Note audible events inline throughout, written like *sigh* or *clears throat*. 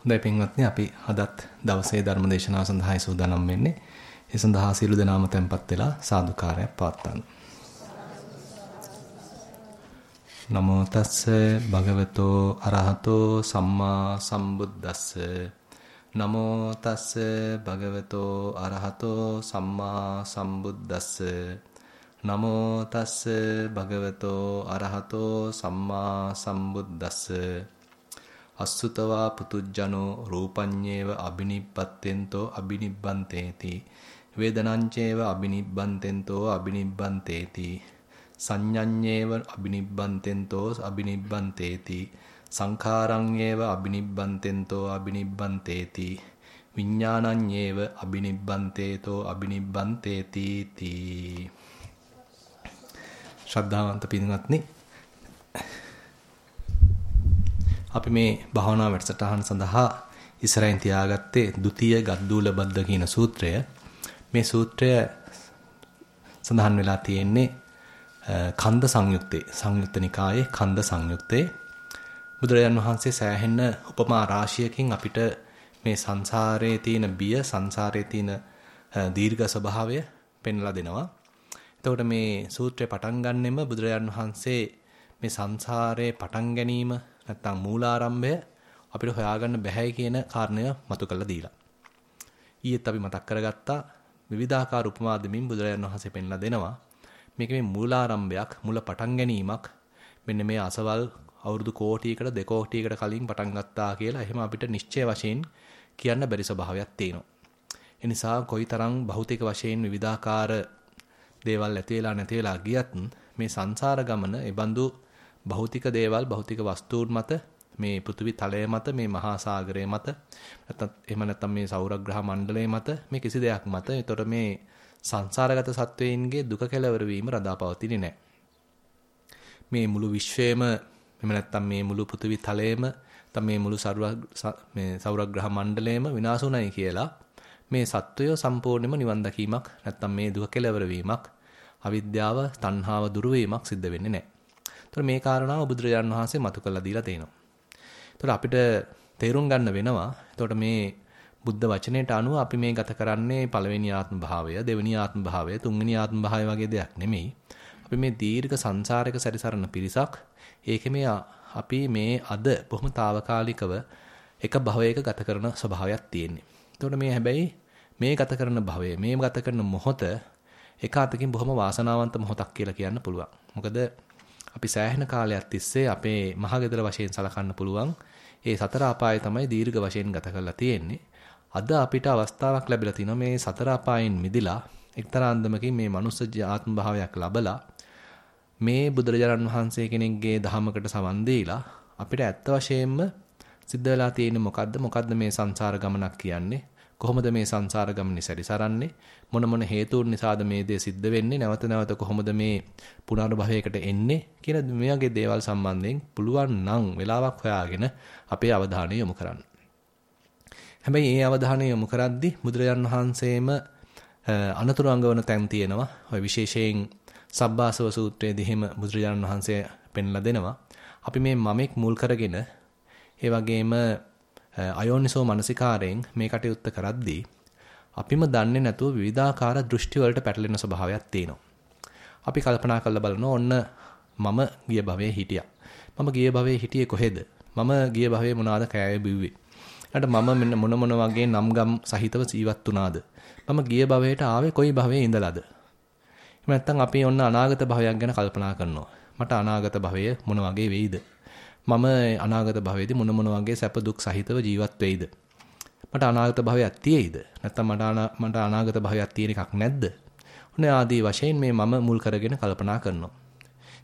හොඳයි පින්වත්නි අපි අදත් දවසේ ධර්ම දේශනාව සඳහායි සූදානම් වෙන්නේ. ඒ සඳහා සියලු දෙනාම tempත් වෙලා සාදුකාරයක් පවත්වන්න. නමෝ තස්ස භගවතෝ අරහතෝ සම්මා සම්බුද්දස්ස නමෝ තස්ස භගවතෝ අරහතෝ සම්මා සම්බුද්දස්ස නමෝ තස්ස භගවතෝ අරහතෝ සම්මා සම්බුද්දස්ස අස්සුතවා පුතුජනෝ රූපඤ්ඤේව අබිනිබ්බත්තෙන්තෝ අබිනිබ්බන්තේති. වේදනංචේව අබිනිබ්බන්තෙන්තෝ අබිනිබ්බන්තේති. සංඤඤ්ඤේව අබිනිබ්බන්තෙන්තෝ අබිනිබ්බන්තේති. සංඛාරඤ්ඤේව අබිනිබ්බන්තෙන්තෝ අබිනිබ්බන්තේති. විඥානඤ්ඤේව අබිනිබ්බන්තේතෝ අබිනිබ්බන්තේති තී ශ්‍රද්ධාවන්ත පින්වත්නි අපි මේ භාවනා වැඩසටහන සඳහා ඉස්සරහින් තියාගත්තේ ဒုတိ ය ගද්දූල බද්ද කියන සූත්‍රය. මේ සූත්‍රය සඳහන් වෙලා තියෙන්නේ කන්ද සංයුත්තේ සංයුත්ත නිකායේ කන්ද සංයුත්තේ බුදුරජාන් වහන්සේ සෑහෙන උපමා රාශියකින් අපිට මේ සංසාරයේ තියෙන බිය සංසාරයේ තියෙන දීර්ඝ ස්වභාවය පෙන්ලා දෙනවා. එතකොට මේ සූත්‍රය පටන් ගන්නෙම බුදුරජාන් වහන්සේ මේ සංසාරයේ පටන් ගැනීම නැත්තම් මූලාරම්භය අපිට හොයාගන්න බැහැයි කියන කාරණය මතු කරලා දීලා. ඊයේත් අපි මතක් කරගත්තා විවිධාකාර උපමා දෙමින් බුදුරජාණන් වහන්සේ පෙන්ලා දෙනවා. මේක මේ මූලාරම්භයක්, මුල පටන් ගැනීමක්. මෙන්න මේ අසවල් අවුරුදු කෝටියකට දෙකෝටියකට කලින් පටන් ගත්තා කියලා එහෙම අපිට නිශ්චය වශයෙන් කියන්න බැරි ස්වභාවයක් තියෙනවා. ඒ නිසා කොයිතරම් භෞතික වශයෙන් විවිධාකාර දේවල් ඇති වෙලා නැති වෙලා ගියත් මේ සංසාර ගමන ඒ බඳු භෞතික දේවල් භෞතික වස්තුන් මත මේ පෘථිවි තලය මත මේ මහා සාගරය මත නැත්නම් එහෙම නැත්නම් මේ සෞරග්‍රහ මණ්ඩලය මත මේ කිසි දෙයක් මත ඒතොර මේ සංසාරගත සත්වයින්ගේ දුක කෙලවර වීම රඳාපවතින්නේ නැහැ. මේ මුළු විශ්වයම එහෙම නැත්නම් මේ මුළු පෘථිවි තලයම නැත්නම් මේ මුළු මේ සෞරග්‍රහ මණ්ඩලයම විනාශුණයි කියලා මේ සත්වය සම්පූර්ණයෙන්ම නිවන් දකීමක් නැත්නම් මේ දුක කෙලවර වීමක් අවිද්‍යාව තණ්හාව දුරු වීමක් සිද්ධ වෙන්නේ නැහැ. ඒතර මේ කාරණාව බුදුරජාණන් වහන්සේ මතු කරලා දීලා තියෙනවා. ඒතර අපිට තේරුම් ගන්න වෙනවා. එතකොට මේ බුද්ධ වචනයට අනුව අපි මේ ගත කරන්නේ පළවෙනි ආත්ම භාවය, දෙවෙනි ආත්ම භාවය, තුන්වෙනි ආත්ම භාවය වගේ දෙයක් නෙමෙයි. අපි මේ දීර්ඝ සංසාරයක සැරිසරන පිරිසක්. ඒකේ මේ අපි මේ අද බොහොම తాවකාලිකව එක භවයක ගත කරන ස්වභාවයක් තියෙන්නේ. එතකොට මේ හැබැයි මේ ගත කරන භවය, මේ ගත කරන මොහොත එක අතකින් බොහොම වාසනාවන්ත මොහොතක් කියලා කියන්න පුළුවන්. මොකද අපි සෑහෙන කාලයක් තිස්සේ අපේ මහගෙදර වශයෙන් සලකන්න පුළුවන්. ඒ සතර අපාය තමයි දීර්ඝ වශයෙන් ගත කරලා තියෙන්නේ. අද අපිට අවස්ථාවක් ලැබිලා තිනවා මේ සතර අපායෙන් මිදිලා එක්තරා අන්දමකින් මේ මනුස්ස ආත්ම භාවයක් ලබලා මේ බුදුරජාණන් වහන්සේ කෙනෙක්ගේ දහමකට සවන් දීලා අපිට ඇත්ත වශයෙන්ම සිද්ධ වෙලා තියෙන්නේ මොකද්ද? මොකද්ද මේ සංසාර ගමනක් කියන්නේ? කොහොමද මේ සංසාර ගමනේ සැරිසරන්නේ මොන මොන හේතුන් නිසාද මේ දේ සිද්ධ වෙන්නේ නැවත නැවත කොහොමද මේ පුනර්භවයකට එන්නේ කියන මේ වගේ දේවල් සම්බන්ධයෙන් පුළුවන් නම් වෙලාවක් හොයාගෙන අපේ අවධානය යොමු කරන්න. හැබැයි මේ අවධානය යොමු කරද්දී බුදුරජාන් වහන්සේම අනතුරු අංගවන තැන් තියෙනවා. ඔය විශේෂයෙන් සබ්බාසව සූත්‍රයේදී හිම බුදුරජාණන් වහන්සේ පෙන්ලා දෙනවා. අපි මේ මමෙක් මුල් කරගෙන ඒ වගේම අයෝනිසෝ මනසිකාරයෙන් මේ කටයුත්ත කරද්දී අපිම දන්නේ නැතුව විවිධාකාර දෘෂ්ටි වලට පැටලෙන ස්වභාවයක් තියෙනවා. අපි කල්පනා කරලා බලනවා ඔන්න මම ගිය භවයේ හිටියා. මම ගිය භවයේ හිටියේ කොහෙද? මම ගිය භවයේ මොනවාද කෑවේ බිව්වේ? ඊට මම මෙන්න මොන මොන වගේ නම්ගම් සහිතව ජීවත් වුණාද? මම ගිය භවයට ආවේ කොයි භවයේ ඉඳලාද? එහෙම නැත්නම් අපි ඔන්න අනාගත භවයක් ගැන කල්පනා කරනවා. මට අනාගත භවය මොන වගේ වෙයිද? මම අනාගත භවයේදී මොන මොන වගේ සැප දුක් සහිතව ජීවත් වෙයිද? මට අනාගත භවයක් තියෙයිද? නැත්නම් මට මට අනාගත භවයක් තියෙන එකක් නැද්ද? ඔන්න ආදී වශයෙන් මේ මම මුල් කරගෙන කල්පනා කරනවා.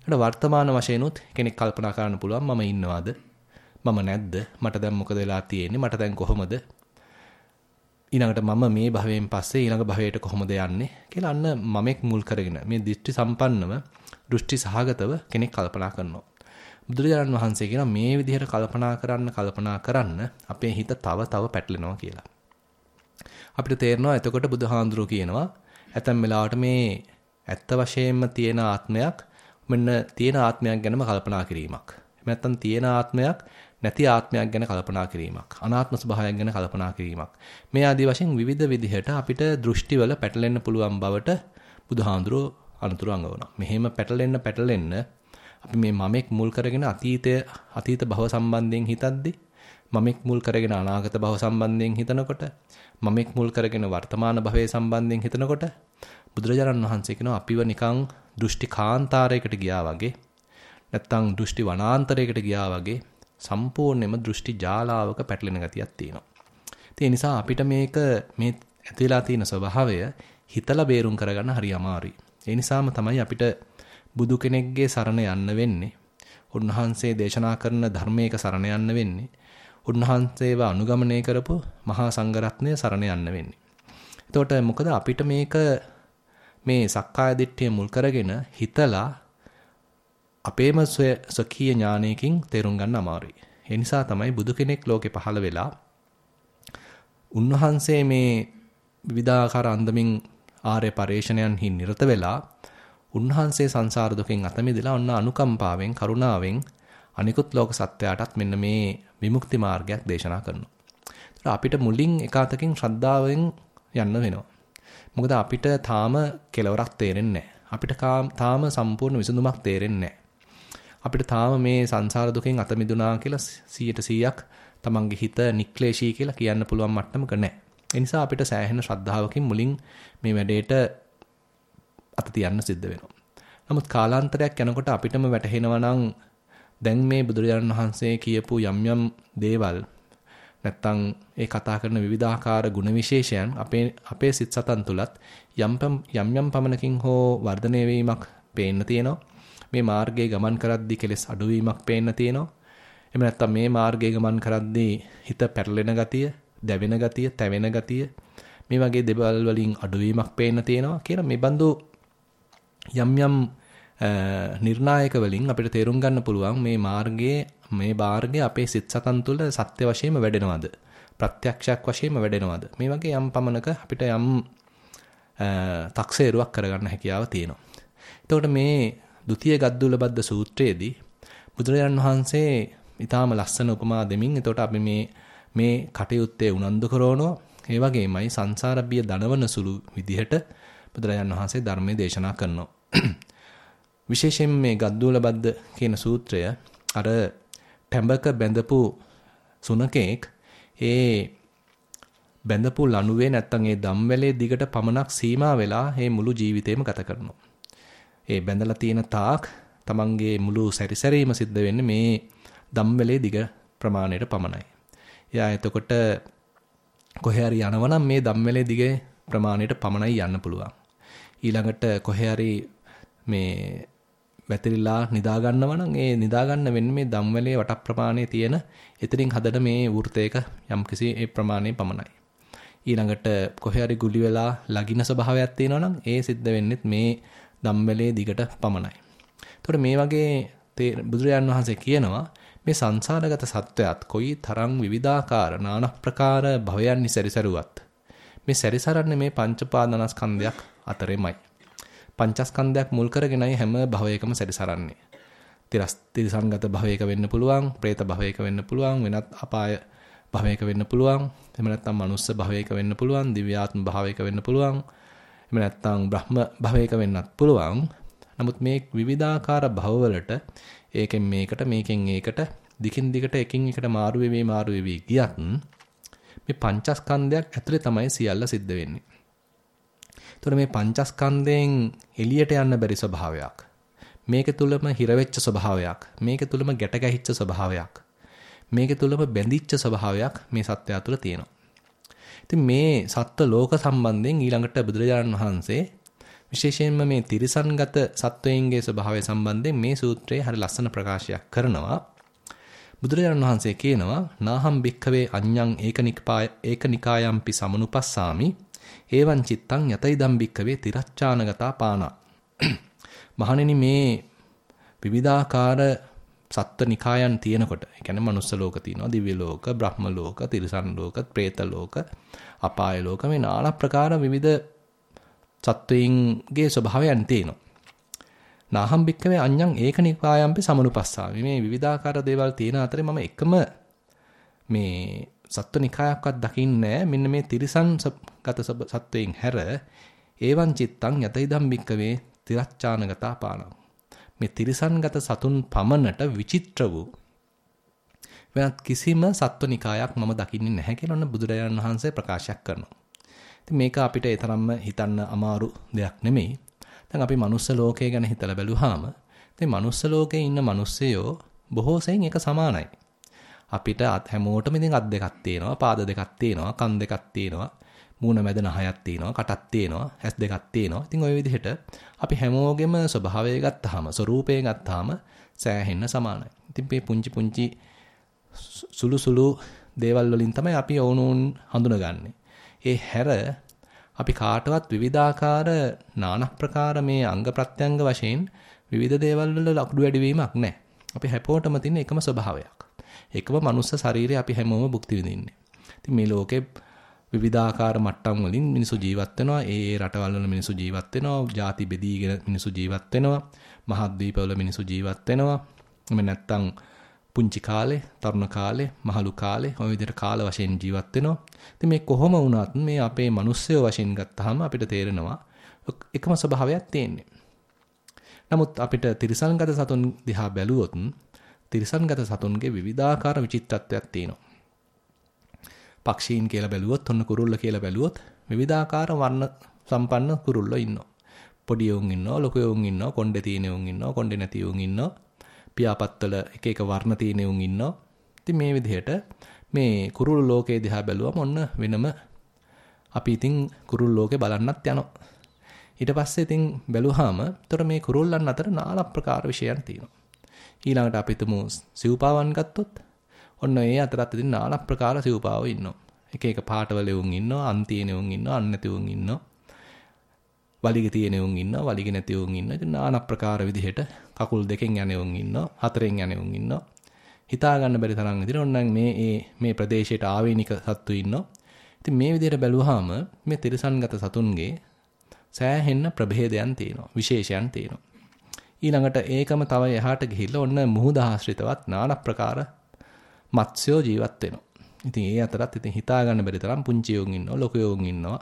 ඊට වර්තමාන වශයෙන් උත් කෙනෙක් කල්පනා කරන්න පුළුවන් මම ඉන්නවද? මම නැද්ද? මට දැන් මොකද වෙලා තියෙන්නේ? මට දැන් කොහොමද? ඊළඟට මම මේ භවයෙන් පස්සේ ඊළඟ භවයට කොහොමද යන්නේ කියලා අන්න මමෙක් මුල් කරගෙන මේ දෘෂ්ටි සම්පන්නව දෘෂ්ටි සහගතව කෙනෙක් කල්පනා කරනවා. බුදුරජාණන් වහන්සේ කියන මේ විදිහට කල්පනා කරන්න කල්පනා කරන්න අපේ හිත තව තව පැටලෙනවා කියලා. අපිට තේරෙනවා එතකොට බුදුහාඳුරෝ කියනවා ඇතැම් වෙලාවට මේ ඇත්ත වශයෙන්ම තියෙන ආත්මයක් මෙන්න තියෙන ආත්මයක් ගැනම කල්පනා කිරීමක්. නැත්තම් තියෙන ආත්මයක් නැති ආත්මයක් ගැන කල්පනා කිරීමක්, අනාත්ම ස්වභාවයක් ගැන කල්පනා කිරීමක්. මේ ආදී වශයෙන් විවිධ විදිහට අපිට දෘෂ්ටිවල පැටලෙන්න පුළුවන් බවට බුදුහාඳුරෝ අනුතුරු අඟවනවා. මෙහෙම පැටලෙන්න පැටලෙන්න අපි මේ මමෙක් මුල් කරගෙන අතීතය අතීත භව සම්බන්ධයෙන් හිතද්දී මමෙක් මුල් කරගෙන අනාගත භව සම්බන්ධයෙන් හිතනකොට මමෙක් මුල් කරගෙන වර්තමාන භවයේ සම්බන්ධයෙන් හිතනකොට බුදුරජාණන් වහන්සේ කියනවා අපිව නිකන් දෘෂ්ටි කාන්තාරයකට ගියා වගේ නැත්තම් දෘෂ්ටි වනාන්තරයකට ගියා වගේ සම්පූර්ණයෙන්ම දෘෂ්ටි ජාලාවක පැටලෙන ගතියක් තියෙනවා. ඒ නිසා අපිට මේක මේ ඇතිලා තියෙන ස්වභාවය හිතලා බේරුම් කරගන්න හරි අමාරුයි. ඒ නිසාම තමයි අපිට බුදු කෙනෙක්ගේ සරණ යන්න වෙන්නේ. උන්වහන්සේ දේශනා කරන ධර්මයක සරණ යන්න වෙන්නේ. උන්වහන්සේව අනුගමනය කරපු මහා සංඝරත්නය සරණ යන්න වෙන්නේ. එතකොට මොකද අපිට මේක මේ සක්කාය දිට්ඨිය මුල් කරගෙන හිතලා අපේම සකීය ඥානයකින් තේරුම් ගන්න අමාරුයි. ඒ නිසා තමයි බුදු කෙනෙක් ලෝකේ පහළ වෙලා උන්වහන්සේ මේ විවිධාකාර අන්දමින් ආර්ය පරේෂණයන්හි නිරත වෙලා උන්වහන්සේ සංසාර දුකෙන් අත මිදලා ඔන්න අනුකම්පාවෙන් කරුණාවෙන් අනිකුත් ලෝක සත්‍යයටත් මෙන්න මේ විමුක්ති මාර්ගයක් දේශනා කරනවා. ඒතර අපිට මුලින් එකාතකින් ශ්‍රද්ධාවෙන් යන්න වෙනවා. මොකද අපිට තාම කෙලවරක් තේරෙන්නේ අපිට තාම සම්පූර්ණ විසඳුමක් තේරෙන්නේ අපිට තාම මේ සංසාර දුකෙන් අත මිදුණා කියලා 100%ක් තමන්ගේ හිත නික්ලේශී කියලා කියන්න පුළුවන් මට්ටමක නැහැ. ඒ නිසා අපිට සෑහෙන ශ්‍රද්ධාවකින් මුලින් මේ වැඩේට අත තියන්න සිද්ධ වෙනවා. නමුත් කාලාන්තරයක් යනකොට අපිටම වැටහෙනවා නම් දැන් මේ බුදුරජාණන් වහන්සේ කියපු යම් යම් දේවල් නැත්තම් ඒ කතා කරන විවිධාකාර ගුණ විශේෂයන් අපේ අපේ සිත් සතන් තුලත් යම් යම් යම් පමණකින් හෝ වර්ධනය වීමක් පේන්න තියෙනවා. මේ මාර්ගයේ ගමන් කරද්දී කෙලස් අඩුවීමක් පේන්න තියෙනවා. එහෙම නැත්තම් මේ මාර්ගයේ ගමන් කරද්දී හිත පැටලෙන ගතිය, දැවෙන ගතිය, තැවෙන ගතිය මේ වගේ දේවල් වලින් අඩුවීමක් පේන්න තියෙනවා කියලා මේ බඳු යම් යම් නිර්ණායක වලින් අපිට තේරුම් ගන්න පුළුවන් මේ මාර්ගයේ මේ මාර්ගය අපේ සිත් සතන් තුළ සත්‍ය වශයෙන්ම වැඩෙනවද ප්‍රත්‍යක්ෂයක් වශයෙන්ම වැඩෙනවද මේ වගේ යම් පමණක අපිට යම් තක්සේරුවක් කරගන්න හැකියාව තියෙනවා. එතකොට මේ ဒုတိ ය ගද්දුලබද්ද සූත්‍රයේදී බුදුරජාණන් වහන්සේ ඊටාම ලස්සන උපමා දෙමින් එතකොට අපි මේ මේ කටයුත්තේ උනන්දු කරනවා. ඒ වගේමයි සංසාර බිය දනවන සුළු විදිහට බුදුරජාණන් වහන්සේ ධර්මයේ දේශනා කරනවා. *clears throat* විශේෂයෙන් මේ ගද්දුලබද්ද කියන සූත්‍රය අර ටැඹක බැඳපු සුනකෙක් ඒ බැඳපු ලණුවේ නැත්තම් ඒ දම්වැලේ දිගට පමණක් සීමා වෙලා මේ මුළු ජීවිතේම ගත කරනවා. ඒ බැඳලා තියෙන තාක් තමන්ගේ මුළු සැරිසැරීම සිද්ධ වෙන්නේ මේ දම්වැලේ දිග ප්‍රමාණයට පමණයි. එයා එතකොට කොහේ හරි යනවනම් මේ දම්වැලේ දිගේ ප්‍රමාණයට පමණයි යන්න පුළුවන්. ඊළඟට කොහේ හරි මේ වැතිරිලා නිදා ගන්නවා නම් ඒ නිදා ගන්න වෙන්නේ මේ ධම්වැලේ වට ප්‍රමාණයේ තියෙන එතනින් හදන මේ වෘතයක යම්කිසි ඒ ප්‍රමාණය පමණයි. ඊළඟට කොහේ හරි ගුලි වෙලා ලගින ස්වභාවයක් තියෙනවා නම් ඒ සිද්ධ වෙන්නේත් මේ ධම්වැලේ දිගට පමණයි. එතකොට මේ වගේ බුදුරජාන් වහන්සේ කියනවා මේ සංසාරගත සත්වයාත් කොයි තරම් විවිධාකාර নানা ප්‍රකාර භවයන් නිසරිසරුවත් මේ සැරිසරන්නේ මේ පංච පාදනස්කන්ධයක් අතරෙමයි. පංචස්කන්ධයක් මුල් කරගෙනයි හැම භවයකම සැරිසරන්නේ. තිරස් තිරසංගත භවයක වෙන්න පුළුවන්, പ്രേත භවයක වෙන්න පුළුවන්, වෙනත් අපාය භවයක වෙන්න පුළුවන්, එහෙම නැත්නම් මනුස්ස භවයක වෙන්න පුළුවන්, දිව්‍යාත්ම භවයක වෙන්න පුළුවන්, එහෙම නැත්නම් බ්‍රහ්ම භවයක වෙන්නත් පුළුවන්. නමුත් මේ විවිධාකාර භවවලට ඒකෙන් මේකට මේකෙන් ඒකට දිකින් දිගට එකින් එකට මාරු වෙවි මාරු වෙවි ගියත් මේ පංචස්කන්ධයක් ඇතුලේ තමයි සියල්ල සිද්ධ වෙන්නේ. එතකොට මේ පංචස්කන්ධයෙන් එළියට යන්න බැරි ස්වභාවයක්. මේක තුලම හිර වෙච්ච ස්වභාවයක්. මේක තුලම ගැට ගැහිච්ච ස්වභාවයක්. මේක තුලම බැඳිච්ච ස්වභාවයක් මේ සත්‍යය තුල තියෙනවා. ඉතින් මේ සත්ත්ව ලෝක සම්බන්ධයෙන් ඊළඟට බුදුරජාණන් වහන්සේ විශේෂයෙන්ම මේ තිරිසන්ගත සත්වයන්ගේ ස්වභාවය සම්බන්ධයෙන් මේ සූත්‍රයේ හරි ලස්සන ප්‍රකාශයක් කරනවා. බුදුරජාණන් වහන්සේ කියනවා නාහම් භික්ඛවේ අඤ්ඤං ඒකනිකාය ඒකනිකායම්පි සමනුපස්සාමි ඒවං චිත්තං යතයි දම්බික්කවේ තිරච්ඡානගතා පානා. මහණෙනි මේ විවිධාකාර සත්ත්ව නිකායන් තියෙනකොට, ඒ කියන්නේ manuss ලෝක තියෙනවා, දිව්‍ය ලෝක, බ්‍රහ්ම ලෝක, තිරිසන් ලෝක, പ്രേත ලෝක, අපාය ලෝක මේ নানা ප්‍රකාර විවිධ සත්වයින්ගේ ස්වභාවයන් තියෙනවා. නාහම් භික්කවේ අඤ්ඤං ඒක නිපායම්පි සමනුපස්සාමි. මේ විවිධාකාර දේවල් තියෙන අතරේ මම එකම මේ සත්වනිකායක්වත් දකින්නේ මෙන්න මේ තිරිසන් ගත සත්වයෙන් හැර ඒවන් චිත්තං යත ඉදම් භික්කවේ තිරච්ඡානගතා පානං. මේ තිරිසන්ගත සතුන් පමණට විචිත්‍ර වූ වෙනත් කිසිම සත්වනිකායක් මම දකින්නේ නැහැ කියලා ඔන්න බුදුරජාණන් වහන්සේ ප්‍රකාශයක් කරනවා. ඉතින් මේක අපිට ඒ තරම්ම හිතන්න අමාරු දෙයක් නෙමෙයි. දැන් අපි මනුස්ස ලෝකය ගැන හිතලා බැලුවාම ඉතින් මනුස්ස ලෝකේ ඉන්න මිනිස්සයෝ බොහෝ සෙයින් එක සමානයි. අපිට අත් හැමෝටම ඉතින් අත් දෙකක් තියෙනවා, පාද දෙකක් තියෙනවා, කන් දෙකක් තියෙනවා, මූණ මැද නහයක් තියෙනවා, කටක් තියෙනවා, ඇස් දෙකක් තියෙනවා. ඉතින් ওই විදිහට අපි හැමෝගෙම ස්වභාවය ගත්තාම, ස්වરૂපය ගත්තාම සෑහෙන්න සමානයි. ඉතින් මේ පුංචි පුංචි සුළු සුළු දේවල් වලින් තමයි අපි ඕනෝන් හඳුනගන්නේ. ඒ හැර අපි කාටවත් විවිධාකාර নানা ප්‍රකාර මේ අංග ප්‍රත්‍යංග වශයෙන් විවිධ දේවල් වල ලකුණු වැඩිවීමක් නැහැ. අපි හැපෝටම තියෙන එකම ස්වභාවයක්. එකම මනුස්ස ශරීරය අපි හැමෝම භුක්ති විඳින්නේ. ඉතින් මේ ලෝකේ විවිධාකාර මට්ටම් වලින් මිනිසු ජීවත් වෙනවා. ඒ ඒ රටවල් වල මිනිසු ජීවත් වෙනවා. ಜಾති බෙදීගෙන මිනිසු ජීවත් වෙනවා. මහද්වීපවල මිනිසු ජීවත් වෙනවා. එමෙ නැත්තම් පුංචි කාලේ, තරුණ කාලේ, මහලු කාලේ ඔය විදිහට කාල වශයෙන් ජීවත් වෙනවා. ඉතින් මේ කොහොම වුණත් මේ අපේ මිනිස්සයෝ වශයෙන් ගත්තාම අපිට තේරෙනවා එකම ස්වභාවයක් තියෙන්නේ. නමුත් අපිට තිරිසන්ගත සතුන් දිහා බැලුවොත් තිරිසන්ගත සතුන්ගේ විවිධාකාර විචිත්‍රත්වයක් තියෙනවා. පක්ෂීන් කියලා බැලුවොත් ඔන්න කුරුල්ල කියලා බැලුවොත් විවිධාකාර වර්ණ සම්පන්න කුරුල්ලෝ ඉන්නවා. පොඩි උන් ඉන්නවා, ලොකු උන් ඉන්නවා, කොණ්ඩේ තියෙන උන් ඉන්නවා, කොණ්ඩේ නැති උන් ඉන්නවා. පියාපත්වල එක එක වර්ණ තියෙන උන් ඉන්නවා. ඉතින් මේ විදිහට මේ කුරුළු ලෝකයේ දිහා බැලුවම ඔන්න වෙනම අපි ඉතින් කුරුළු ලෝකේ බලන්නත් යනවා. ඊට පස්සේ ඉතින් බැලුවාම ඒතර මේ කුරුල්ලන් අතර নানা ප්‍රකාර විෂයන් තියෙනවා. ඊළඟට අපි තුමු සිව්පාවන් ගත්තොත් ඔන්න ඒ අතරත් ඉතින් নানা ප්‍රකාර සිව්පාවෝ ඉන්නවා. එක එක පාටවල උන් ඉන්නවා, අන් තියෙන උන් ඉන්නවා, අන් නැති උන් ඉන්නවා. වලිග තියෙන උන් ඉන්නවා, වලිග නැති උන් ඉන්නවා. ඉතින් নানা ප්‍රකාර විදිහට කකුල් දෙකෙන් යන උන් ඉන්නවා, හතරෙන් යන උන් ඉන්නවා. හිතා ගන්න බැරි තරම් විදිහට ඔන්න මේ මේ ප්‍රදේශයට ආවේනික සත්තු ඉන්නවා. ඉතින් මේ විදිහට බැලුවාම මේ තිරසන්ගත සතුන්ගේ සෑහෙන්න ප්‍රභේදයන් තියෙනවා, විශේෂයන් තියෙනවා. ඊළඟට ඒකම තව එහාට ගිහිල්ලා ඔන්න මුහුද ආශ්‍රිතවත් নানা ප්‍රකාර මත්ස්‍යෝ ජීවත් වෙනවා. ඉතින් ඒ අතරත් ඉතින් හිතා ගන්න බැරි තරම් පුංචි උන් ඉන්නවා, ලොකු උන් ඉන්නවා.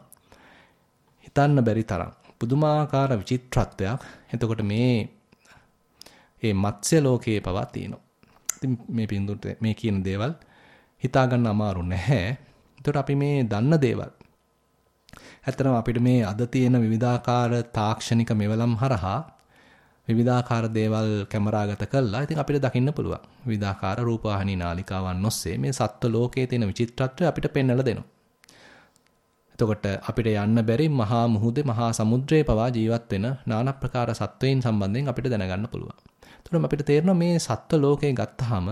හිතන්න බැරි තරම් පුදුමාකාර විචිත්‍රත්වයක්. එතකොට මේ මේ මත්ස්‍ය ලෝකයේ පවා තියෙනවා. ඉතින් මේ පින්දුට මේ කියන දේවල් හිතා ගන්න අමාරු නැහැ. එතකොට අපි මේ දන්න දේවල් ඇත්තටම අපිට මේ අද තියෙන විවිධාකාර තාක්ෂණික මෙවලම් හරහා විවිධාකාර දේවල් කැමරාගත කළා. ඉතින් අපිට දකින්න පුළුවන්. විවිධාකාර රූපවාහිනී නාලිකාවන් ඔස්සේ මේ සත්ත්ව ලෝකයේ තියෙන විචිත්‍රත්වය අපිට පෙන්වලා දෙනවා. එතකොට අපිට යන්න බැරි මහා මුහුදේ මහා සමුද්‍රයේ පවා ජීවත් වෙන নানা ප්‍රකාර සත්වයින් සම්බන්ධයෙන් අපිට දැනගන්න පුළුවන්. එතකොට අපිට තේරෙනවා මේ සත්ව ලෝකේ ගත්තාම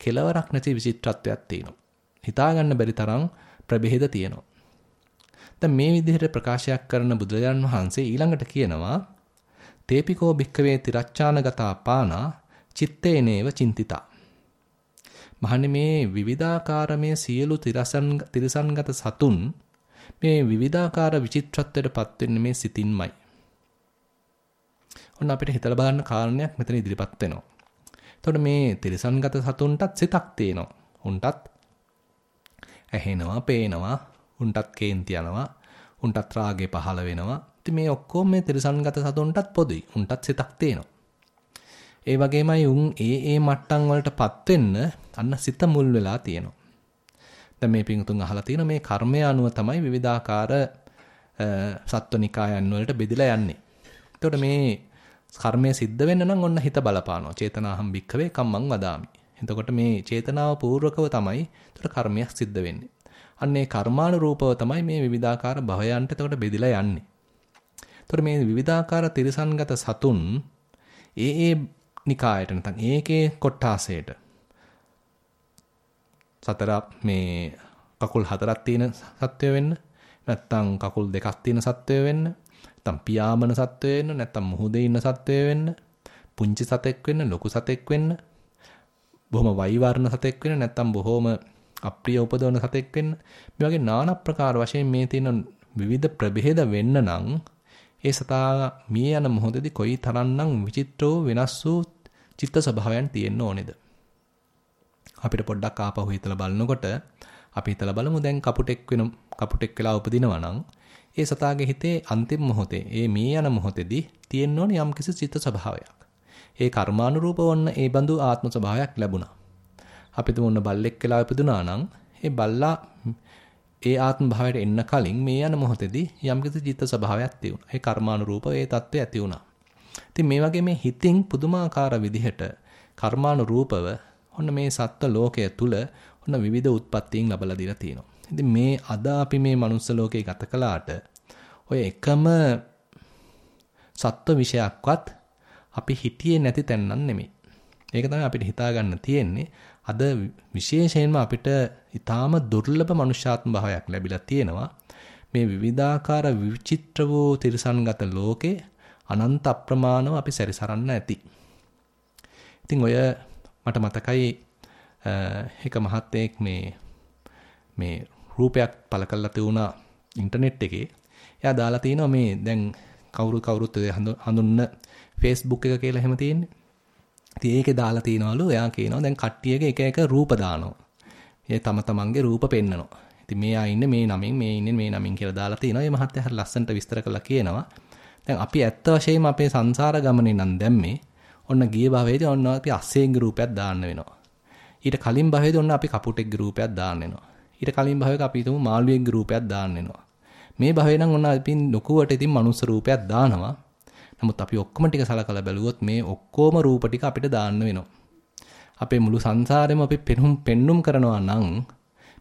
කෙලවරක් නැති විචිත්‍රත්වයක් තියෙනවා. හිතා ගන්න බැරි තරම් ප්‍රභේද තියෙනවා. දැන් මේ විදිහට ප්‍රකාශයක් කරන බුදුරජාන් වහන්සේ ඊළඟට කියනවා තේපිකෝ භික්කවේ තිරච්ඡානගතා පානා චිත්තේනේව චින්තිතා. මහන්නේ මේ විවිධාකාර මේ සියලු තිරසන් තිරසන්ගත සතුන් මේ විවිධාකාර විචිත්‍රත්වයටපත් වෙන්නේ මේ සිතින්මයි. ඔන්න අපිට හිතලා බලන්න කාරණයක් මෙතන ඉදිරිපත් වෙනවා. එතකොට මේ තිරසන්ගත සතුන්ටත් සිතක් තියෙනවා. උන්ටත් ඇහෙනවා, පේනවා, උන්ටත් කේන්ති යනවා, උන්ටත් රාගේ පහළ වෙනවා. ඉතින් මේ ඔක්කොම මේ තිරසන්ගත සතුන්ටත් පොදුයි. උන්ටත් සිතක් තියෙනවා. ඒ වගේමයි උන් ඒ ඒ මට්ටම් වලටපත් වෙන්න අන්න සිත මුල් වෙලා තියෙනවා. දැන් මේ පිංතුන් අහලා තියෙන මේ කර්මය අනුව තමයි විවිධාකාර සත්වනිකායන් වලට බෙදලා යන්නේ. එතකොට මේ කර්මය සිද්ධ වෙන්න නම් ඔන්න හිත බලපානවා. චේතනාහම් භික්ඛවේ කම්මං වදාමි. එතකොට මේ චේතනාව පූර්වකව තමයි එතකොට කර්මයක් සිද්ධ වෙන්නේ. අන්න ඒ කර්මානුරූපව තමයි මේ විවිධාකාර භවයන්ට එතකොට බෙදිලා යන්නේ. එතකොට මේ විවිධාකාර තිරසන්ගත සතුන් ඒ ඒ නිකායට නැත්නම් ඒකේ කොට්ටාසයට සතර මේ කකුල් හතරක් තියෙන සත්වය වෙන්න නැත්නම් කකුල් දෙකක් තියෙන සත්වය වෙන්න නැත්නම් පියාඹන සත්වය වෙන්න නැත්නම් මුහුදේ ඉන්න සත්වය වෙන්න පුංචි සතෙක් වෙන්න ලොකු සතෙක් වෙන්න බොහොම වෛවර්ණ සතෙක් වෙන්න නැත්නම් බොහොම අප්‍රිය උපදවන සතෙක් වෙන්න. මේ වගේ নানা ප්‍රකාර වශයෙන් මේ තියෙන විවිධ ප්‍රභේද වෙන්න නම් ඒ සතා මිය යන මොහොතේදී කොයි තරම්නම් විචිත්‍ර වූ වෙනස් වූ චිත්ත ස්වභාවයන් තියෙන්න ඕනේද? අපිට පොඩ්ඩක් ආපහු හිතලා බලනකොට අපි හිතලා බලමු දැන් කපුටෙක් වෙන කපුටෙක් වෙලා උපදිනවා නම් ඒ සතාගේ හිතේ අන්තිම මොහොතේ ඒ මිය යන මොහොතේදී තියෙන්න ඕනේ යම්කිසි චිත්ත ස්වභාවයක්. ඒ කර්මානුරූප වොන්න ඒ බඳු ආත්ම ස්වභාවයක් ලැබුණා. අපි තුමුන්න බල්ලෙක් වෙලා ඉපදුනා නම් ඒ බල්ලා ඒ ආත්ම භාවයට එන්න කලින් මේ යන මොහොතේදී යම්කිසි චිත්ත ස්වභාවයක් තියුණා. ඒ කර්මානුරූප ඒ தත්ත්වය ඇති වුණා. ඉතින් මේ වගේ මේ හිතින් පුදුමාකාර විදිහට කර්මානුරූපව ඔන්න මේ සත්ත්ව ලෝකය තුල ඔන්න විවිධ උත්පත්තීන් ලබලා දීලා තියෙනවා. ඉතින් මේ අද අපි මේ මනුස්ස ලෝකේ ගත කළාට ඔය එකම සත්ත්ව විෂයක්වත් අපි හිතියේ නැති තැන්නන් නෙමෙයි. ඒක තමයි අපිට හිතා ගන්න තියෙන්නේ. අද විශේෂයෙන්ම අපිට ඊටාම දුර්ලභ මනුෂ්‍යාත්ම භාවයක් ලැබිලා තියෙනවා. මේ විවිධාකාර විචිත්‍ර වූ තිරසන්ගත ලෝකේ අනන්ත අප්‍රමාණව අපි සැරිසරන්න ඇති. ඉතින් ඔය මට මතකයි එක මහත්තයෙක් මේ මේ රූපයක් පළ කරලා තියුණා ඉන්ටර්නෙට් එකේ. එයා දාලා තිනවා මේ දැන් කවුරු කවුරුත් හඳුන්න Facebook එක කියලා එහෙම තියෙන්නේ. ඉතින් ඒකේ දාලා තිනවලු එයා කියනවා දැන් කට්ටියගේ එක එක රූප දානවා. ඒ තම තමන්ගේ රූප පෙන්නනවා. ඉතින් මෙයා ඉන්නේ මේ නමින් මේ ඉන්නේ මේ නමින් කියලා දාලා තිනවා. මේ මහත්තයා හරි ලස්සනට විස්තර කරලා කියනවා. දැන් අපි ඇත්ත වශයෙන්ම අපේ සංසාර ගමනේ නම් දැම්මේ ඔන්න ගිය භවයේදී ඔන්න අපි අස්සේන්ගේ රූපයක් දාන්න වෙනවා. ඊට කලින් භවයේදී ඔන්න අපි කපුටෙක්ගේ රූපයක් දාන්න වෙනවා. ඊට කලින් භවයක අපි හිතමු මාළුවෙක්ගේ රූපයක් දාන්න වෙනවා. මේ භවයේ නම් ඔන්න අපි ලොකුවට ඉතින් මනුස්ස රූපයක් දානවා. නමුත් අපි ඔක්කොම ටික සලකලා බැලුවොත් මේ ඔක්කොම රූප ටික අපිට දාන්න වෙනවා. අපේ මුළු සංසාරෙම අපි පෙනුම් පෙන්눔 කරනවා නම්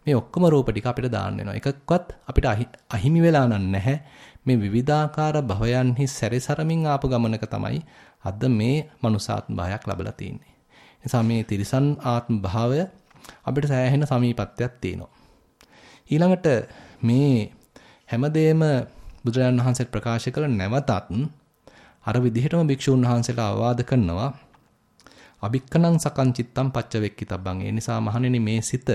මේ ඔක්කොම රූප ටික අපිට දාන්න වෙනවා. එකක්වත් අපිට අහිමි වෙලා නැහැ. මේ විවිධාකාර භවයන්හි සැරිසරමින් ආපු ගමනක තමයි අද මේ මනුසාත්ම භාවයක් ලැබලා තියෙන්නේ. නිසා මේ තිරිසන් ආත්ම භාවය අපිට සෑහෙන සමීපත්වයක් තියෙනවා. ඊළඟට මේ හැමදේම බුදුරජාණන් වහන්සේ ප්‍රකාශ කළ නැවතත් අර විදිහටම භික්ෂුන් වහන්සේලා අවවාද කරනවා. අභික්කනං සකං චිත්තං පච්චවෙක්කිතබ්බං ඒ නිසා මහණෙනි මේ සිත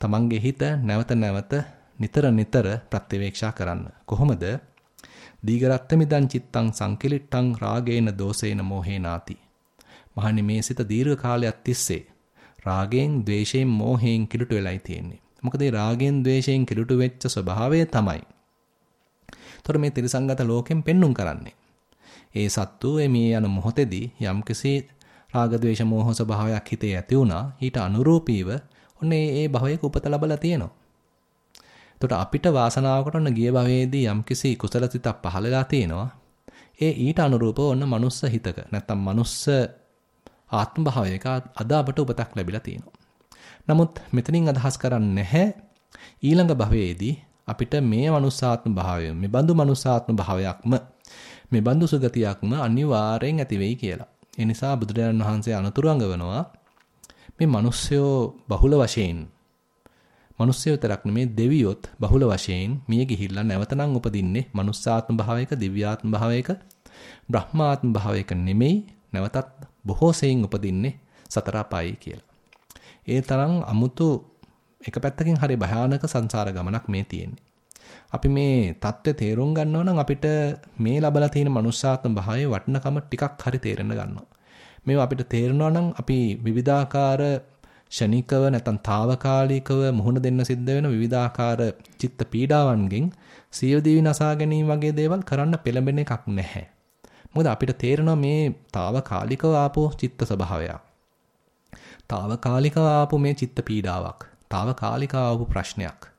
තමන්ගේ හිත නැවත නැවත නිතර නිතර ප්‍රත්‍යවේක්ෂා කරන්න. කොහොමද? දීගරත්තමිදං චිත්තං සංකිලිට්ඨං රාගේන දෝසේන මෝහේනාති. මහණනි මේ සිත දීර්ඝ කාලයක් තිස්සේ රාගයෙන් ද්වේෂයෙන් මෝහයෙන් කිලුට වෙලයි තියෙන්නේ. මොකද මේ රාගයෙන් ද්වේෂයෙන් කිලුට වෙච්ච ස්වභාවය තමයි. ତොර මේ ත්‍රිසංගත ලෝකෙන් පෙන්눔 කරන්නේ. ඒ සත්තු මේ යන මොහොතේදී යම්කිසි රාග ద్వේෂ මෝහ ස්වභාවයක් හිතේ ඇති වුණා ඊට අනුරූපීව ඔන්න ඒ භවයක උපත ලැබලා තියෙනවා. එතකොට අපිට වාසනාවකට ඔන්න ගිය භවයේදී යම්කිසි කුසල සිතක් පහළලා තියෙනවා. ඒ ඊට අනුරූපව ඔන්න මනුස්ස හිතක නැත්තම් මනුස්ස ආත්ම භාවයක අද අපට උපතක් ලැබිලා තියෙනවා. නමුත් මෙතනින් අදහස් කරන්නේ නැහැ ඊළඟ භවයේදී අපිට මේ මනුස්සාත්ම භාවය මේ බඳු මනුස්සාත්ම භාවයක්ම මේ බඳු සුගතියක්ම අනිවාර්යෙන් ඇති වෙයි කියලා. ඒ නිසා බුදුරජාණන් වහන්සේ අනතුරු අඟවනවා මේ මිනිස්සයෝ බහුල වශයෙන් මිනිස්සයෝ තරක් නෙමේ දෙවියොත් බහුල වශයෙන් මිය ගිහිල්ලා නැවතනම් උපදින්නේ මනුස්සාත්ම භාවයක දිව්‍යාත්ම භාවයක බ්‍රහ්මාත්ම භාවයක නෙමෙයි නැවතත් බොහෝ සෙයින් උපදින්නේ සතර අපායි කියලා. ඒ තරම් අමුතු එක පැත්තකින් හරි භයානක සංසාර ගමනක් මේ තියෙන්නේ. අපි මේ தත්ත්වය තේරුම් ගන්නවා නම් අපිට මේ ලැබලා තියෙන මනුස්සාත්ම භාවයේ වටිනකම ටිකක් හරි තේරෙන්න ගන්නවා. මේවා අපිට තේරෙනවා නම් අපි විවිධාකාර ෂණිකව නැත්නම් తాවකාලිකව මුහුණ දෙන්න සිද්ධ වෙන විවිධාකාර චිත්ත පීඩාවන්ගෙන් සියදිවි නසා ගැනීම වගේ දේවල් කරන්න පෙළඹෙන එකක් නැහැ. මොකද අපිට තේරෙනවා මේ తాවකාලිකව ආපෝ චිත්ත ස්වභාවය. తాවකාලිකව ආපෝ මේ චිත්ත පීඩාවක්. తాවකාලිකව ආපෝ ප්‍රශ්නයක්.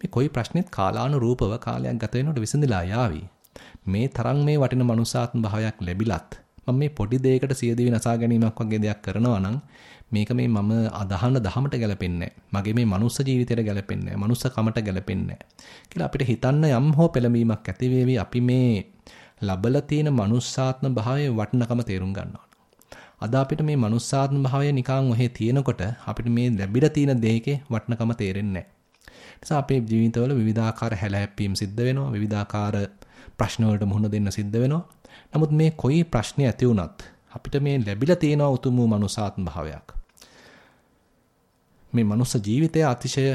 මේ කොයි ප්‍රශ්නෙත් කාලානුරූපව කාලයක් ගත වෙනකොට විසඳලා යාවි. මේ තරම් මේ වටින මනුසාත්ම භාවයක් ලැබිලත් මම මේ පොඩි දෙයකට සියදිවි නසා ගැනීමක් වගේ දෙයක් කරනවා නම් මේක මේ මම අදහන දහමට ගැලපෙන්නේ මගේ මේ මනුස්ස ජීවිතයට ගැලපෙන්නේ මනුස්ස කමට ගැලපෙන්නේ කියලා අපිට හිතන්න යම් හෝ පෙළඹීමක් ඇති අපි මේ ලබලා තියෙන මනුස්සාත්ම භාවයේ වටිනකම තේරුම් ගන්නවා. අද අපිට මේ මනුස්සාත්ම භාවය නිකන් ඔහෙ තියෙනකොට අපිට මේ ලැබිලා තියෙන දෙයකේ වටිනකම තේරෙන්නේ නැහැ. නිසා අපේ ජීවිතවල විවිධාකාර හැලහැප්පීම් සිද්ධ වෙනවා. විවිධාකාර ප්‍රශ්න වලට මුහුණ දෙන්න සිද්ධ වෙනවා. නමුත් මේ කොයි ප්‍රශ්නේ ඇති වුණත් අපිට මේ ලැබිලා තියෙන උතුම් වූ මනුසාත්ම භාවයක්. මේ මනුස්ස ජීවිතය අතිශය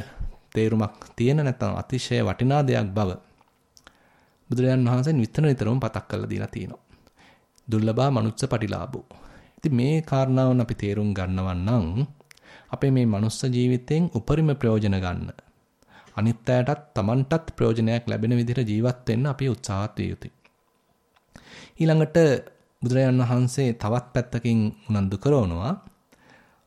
තේරුමක් තියෙන නැත්නම් අතිශය වටිනා දෙයක් බව බුදුරජාන් වහන්සේ නිතර නිතරම පතක් කරලා දීලා තියෙනවා. දුර්ලභා මනුස්ස පටිලාභෝ. ඉතින් මේ කාරණාවන් අපි තේරුම් ගන්නවා නම් අපේ මේ මනුස්ස ජීවිතයෙන් උපරිම ප්‍රයෝජන ගන්න. අනිත් අයටත් Tamanටත් ප්‍රයෝජනයක් ලැබෙන විදිහට ජීවත් වෙන්න අපි උත්සාහත් විය යුතුයි. ඊළඟට බුදුරජාණන් වහන්සේ තවත් පැත්තකින් උනන්දු කරනවා.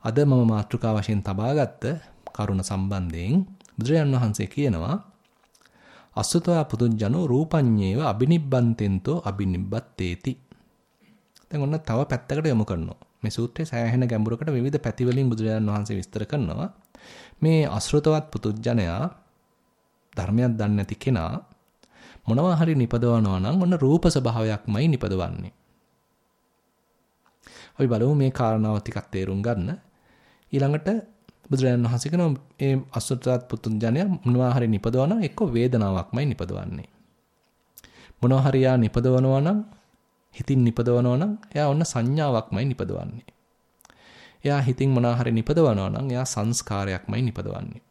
අද මම මාතෘකා වශයෙන් තබාගත්ත කරුණ සම්බන්ධයෙන් බුදුරජාණන් වහන්සේ කියනවා අසුතවා පුදුජනෝ රූපඤ්ඤේව අබිනිබ්බන්තෙන්තෝ අබිනිබ්බත්තේති. දැන් ඔන්න තව පැත්තකට යොමු කරනවා. මේ සූත්‍රයේ සෑහෙන ගැඹුරකට විවිධ පැතිවලින් බුදුරජාණන් වහන්සේ විස්තර කරනවා. මේ අසෘතවත් පුදුජනයා ධර්මයක් දන්නේ නැති කෙනා මොනවා හරි නිපදවනවා නම් ඔන්න රූප ස්වභාවයක්මයි නිපදවන්නේ. අපි බලමු මේ කාරණාව ටිකක් තේරුම් ගන්න. ඊළඟට බුදුරජාණන් වහන්සේ කියනවා මේ අසුතවත් පුතුන් ජනයා මොනවා හරි නිපදවන එක්ක වේදනාවක්මයි නිපදවන්නේ. මොනවා හරි යා නිපදවනවා නම් හිතින් නිපදවනවා නම් එයා ඔන්න සංඥාවක්මයි නිපදවන්නේ. එයා හිතින් මොනවා හරි නිපදවනවා නම් එයා සංස්කාරයක්මයි නිපදවන්නේ.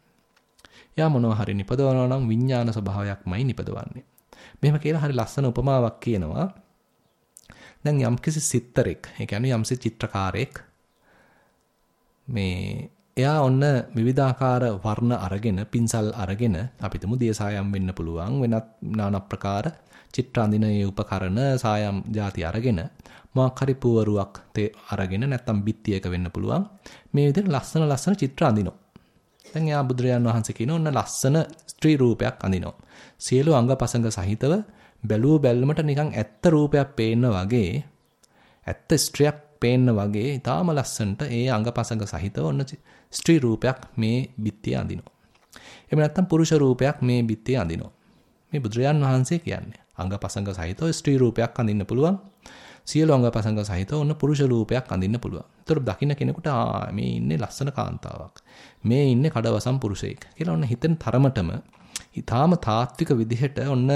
එයා මොනවා හරි නිපදවනවා නම් විඥාන ස්වභාවයක්මයි නිපදවන්නේ. මෙහෙම කියලා හරි ලස්සන උපමාවක් කියනවා. දැන් යම්කිසි සිත්තරෙක්, ඒ කියන්නේ යම්සි චිත්‍රකාරයෙක් මේ එයා ඔන්න විවිධාකාර වර්ණ අරගෙන, පින්සල් අරගෙන අපිටම දිය සායම් වෙන්න පුළුවන් වෙනත් নানা ප්‍රකාර චිත්‍ර අඳිනයේ උපකරණ සායම් ಜಾති අරගෙන මොකක් හරි පුවරුවක් තේ අරගෙන නැත්තම් බිත්තියක වෙන්න පුළුවන් මේ විදිහට ලස්සන ලස්සන චිත්‍ර අඳිනවා දැන් එයා බුදුරජාන් වහන්සේ කියන ඔන්න ලස්සන ස්ත්‍රී රූපයක් අඳිනවා සියලු අංගපසංග සහිතව බැලුව බැල්මට නිකන් ඇත්ත රූපයක් පේන්න වගේ ඇත්ත ස්ත්‍රියක් පේන්න වගේ ඊටාම ලස්සනට ඒ අංගපසංග සහිතව ඔන්න ස්ත්‍රී රූපයක් මේ බිත්තිය අඳිනවා. එහෙම නැත්නම් පුරුෂ රූපයක් මේ බිත්තිය අඳිනවා. මේ බුදුරජාන් වහන්සේ කියන්නේ අංගපසංග සහිතව ස්ත්‍රී රූපයක් අඳින්න පුළුවන්. සියලු අංගපසංග සහිතව ඔන්න පුරුෂ රූපයක් අඳින්න පුළුවන්. ඒතර දකින්න කෙනෙකුට ආ මේ ඉන්නේ ලස්සන කාන්තාවක්. මේ ඉන්නේ කඩවසම් පුරුෂයෙක් කියලා ඔන්න හිතෙන් තරමටම ඊටාම තාත්වික විදිහට ඔන්න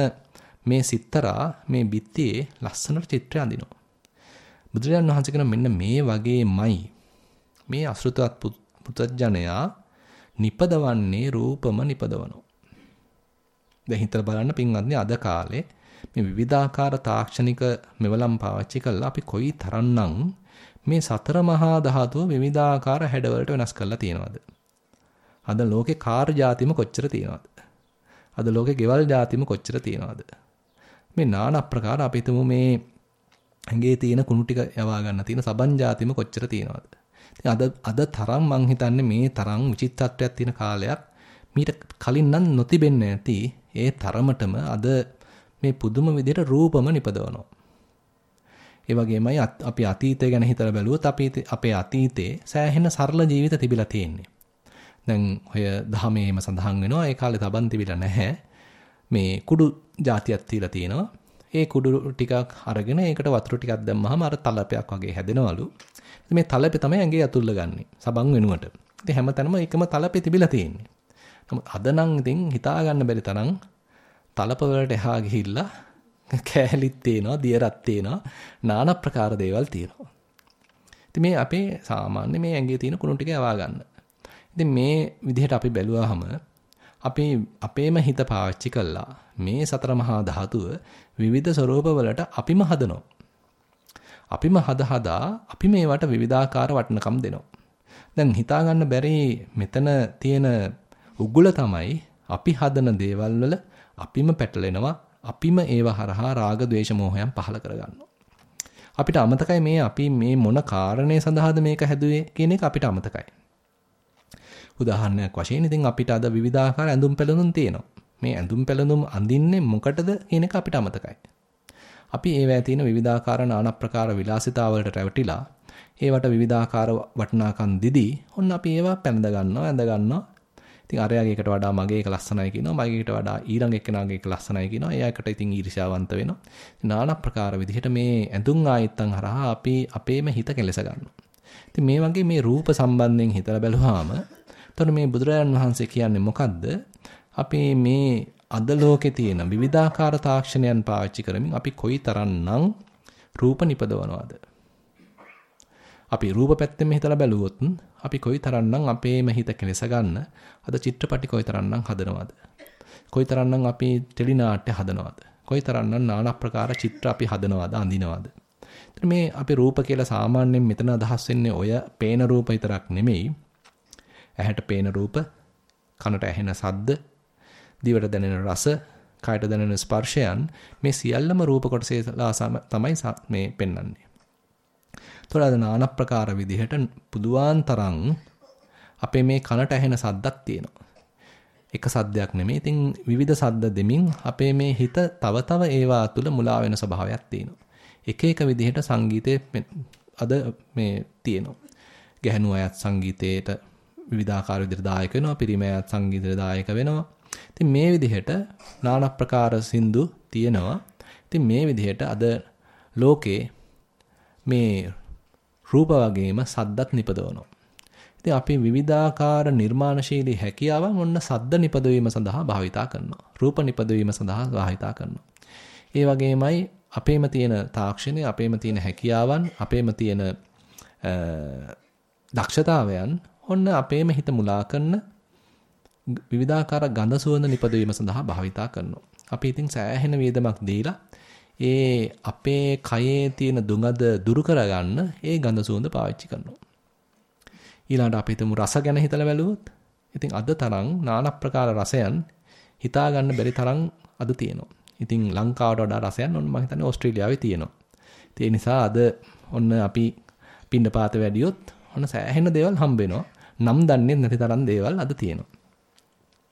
මේ සිත්තරා මේ බිත්තියේ ලස්සනට චිත්‍රය අඳිනවා. බුදුරජාණන් වහන්සේ කියන මෙන්න මේ වගේමයි මේ අසෘතවත් පුතඥයා නිපදවන්නේ රූපම නිපදවනෝ. දැන් හිතලා බලන්න පින්වත්නි අද කාලේ මේ විවිධාකාර තාක්ෂණික මෙවලම් පාවිච්චි කරලා අපි කොයි තරම්නම් මේ සතර මහා ධාතුව විවිධාකාර හැඩවලට වෙනස් කරලා තියෙනවද? අද ලෝකේ කාර් ජාතිම කොච්චර තියෙනවද? අද ලෝකේ ගෙවල් ජාතිම කොච්චර තියෙනවද? මේ নানা ප්‍රකාර අපි මේ ඇඟේ තියෙන කුණු ටික යවා ගන්න තියෙන සබන් જાතිම කොච්චර තියෙනවද ඉතින් අද අද තරම් මං හිතන්නේ මේ තරම් විචිත්තත්වයක් තියෙන කාලයක් මීට කලින් නම් නොතිබෙන්නේ නැති ඒ තරමටම අද මේ පුදුම විදිහට රූපම නිපදවනවා. ඒ වගේමයි අපි අතීතය ගැන හිතලා බැලුවොත් අපි අපේ අතීතේ සෑහෙන සරල ජීවිත තිබිලා තියෙන්නේ. දැන් ඔය දහමේම සඳහන් වෙනවා ඒ කාලේ තබන් තිබිලා නැහැ. මේ කුඩු જાතියක් තියලා තියෙනවා. ඒ කුඩු ටිකක් අරගෙන ඒකට වතුර ටිකක් දැම්මහම අර තලපයක් වගේ හැදෙනවලු. මේ තලපේ තමයි ඇඟේ ඇතුල්ල ගන්නෙ. සබන් වෙනුවට. ඉතින් හැමතැනම එකම තලපේ තිබිලා තියෙන්නේ. නමුත් අද නම් ඉතින් හිතා ගන්න බැරි තරම් තලප වලට එහා ගිහිල්ලා කෑලිත් තියෙනවා, දියරත් තියෙනවා, নানা ප්‍රකාර දේවල් තියෙනවා. ඉතින් මේ අපේ සාමාන්‍ය මේ ඇඟේ තියෙන කුණු ටික යවා ගන්න. ඉතින් මේ විදිහට අපි බැලුවාම අපි අපේම හිත පාවිච්චි කළා මේ සතර මහා ධාතුව විවිධ ස්වරූපවලට අපිම හදනවා. අපිම හද හදා අපි මේවට විවිධාකාර වටිනකම් දෙනවා. දැන් හිතා ගන්න බැරි මෙතන තියෙන උගුල තමයි අපි හදන දේවල් වල අපිම පැටලෙනවා. අපිම ඒව හරහා රාග ద్వේෂ මෝහයන් පහල කරගන්නවා. අපිට අමතකයි මේ අපි මේ මොන කාරණේ සඳහාද මේක හැදුවේ කියන එක අපිට අමතකයි. උදාහරණයක් වශයෙන් ඉතින් අපිට අද විවිධාකාර ඇඳුම් පැළඳුම් තියෙනවා. මේ ඇඳුම් පැළඳුම් අඳින්නේ මොකටද කියන එක අපිට අමතකයි. අපි ඒවැය තියෙන විවිධාකාර নানা ප්‍රකාර විලාසිතා වලට රැවටිලා ඒවට විවිධාකාර වටිනාකම් දීදී ඔන්න අපි ඒවා පැනඳ ගන්නවා ඇඳ ගන්නවා ඉතින් අරයාගේ එකට වඩා මගේ එක ලස්සනයි කියනවා මගේ එකට වඩා ඊළඟ එක්කෙනාගේ එක ලස්සනයි කියනවා. එයාකට ඉතින් ඊර්ෂ්‍යාවන්ත වෙනවා. ඉතින් নানা ප්‍රකාර විදිහට මේ ඇඳුම් ආයත්තන් හරහා අපි අපේම හිත කෙලස ගන්නවා. ඉතින් මේ වගේ මේ රූප සම්බන්ධයෙන් හිතලා බැලුවාම එතකොට මේ බුදුරජාණන් වහන්සේ කියන්නේ මොකද්ද? අපි මේ අද ලෝකේ තියෙන විවිධාකාර තාක්ෂණයන් පාවිච්චි කරමින් අපි කොයි තරම්නම් රූප නිපදවනවද? අපි රූප පැත්තෙන් හිතලා බැලුවොත් අපි කොයි තරම්නම් අපේම හිත කෙලස ගන්න අද චිත්‍රපටි කොයි තරම්නම් හදනවද කොයි තරම්නම් අපි ටෙලි නාට්‍ය හදනවද කොයිතරම්නම් নানা ප්‍රකාර චිත්‍ර අපි හදනවද අඳිනවද. මේ අපි රූප කියලා සාමාන්‍යයෙන් මෙතන අදහස් වෙන්නේ ඔය පේන රූප විතරක් නෙමෙයි. ඇහැට පේන රූප, කනට ඇහෙන ශබ්ද, දිවට දැනෙන රස, කයට දැනෙන ස්පර්ශයන් මේ සියල්ලම රූප කොටසේලා තමයි මේ පෙන්වන්නේ. ඒතකොට අද নানা ප්‍රකාර විදිහට පුදුවාන් තරම් අපේ මේ කනට ඇහෙන සද්දක් තියෙනවා. එක සද්දයක් නෙමෙයි. ඉතින් විවිධ සද්ද දෙමින් අපේ මේ හිත තව තව ඒවා තුළ මුලා වෙන ස්වභාවයක් තියෙනවා. එක එක විදිහට සංගීතයේ අද මේ තියෙනවා. ගැහණු අයත් සංගීතයට විවිධාකාර විදිහට දායක වෙනවා. පිරිමි අයත් සංගීතයට දායක වෙනවා. ඉතින් මේ විදිහට নানা ප්‍රකාර සින්දු තියෙනවා. ඉතින් මේ විදිහට අද ලෝකේ මේ රූප වගේම සද්දත් නිපදවනවා. ඉතින් අපි විවිධාකාර නිර්මාණශීලී හැකියාවන් ඔන්න සද්ද නිපදවීම සඳහා භාවිතා කරනවා. රූප නිපදවීම සඳහා භාවිතා කරනවා. ඒ වගේමයි අපේම තියෙන තාක්ෂණය, අපේම තියෙන හැකියාවන්, අපේම තියෙන දක්ෂතාවයන් ඔන්න අපේම හිත මුලා කරන විවිධාකාර ගඳ සුවඳ නිපදවීම සඳහා භාවිතා කරනවා. අපි ඉතින් සෑහෙන වේදමක් දීලා ඒ අපේ කයේ තියෙන දුඟද දුරු කරගන්න ඒ ගඳ සුවඳ පාවිච්චි කරනවා. ඊළඟට අපි හිතමු රස ගැන හිතලා බැලුවොත් ඉතින් අද තරම් নানা ප්‍රකාර රසයන් හිතා ගන්න බැරි තරම් අද තියෙනවා. ඉතින් ලංකාවට වඩා රසයන් ඔන්න මම හිතන්නේ ඕස්ට්‍රේලියාවේ තියෙනවා. ඒ නිසා අද ඔන්න අපි පින්නපාත වැඩියොත් ඔන්න සෑහෙන දේවල් හම්බ වෙනවා. නම් දන්නේ නැති තරම් දේවල් අද තියෙනවා.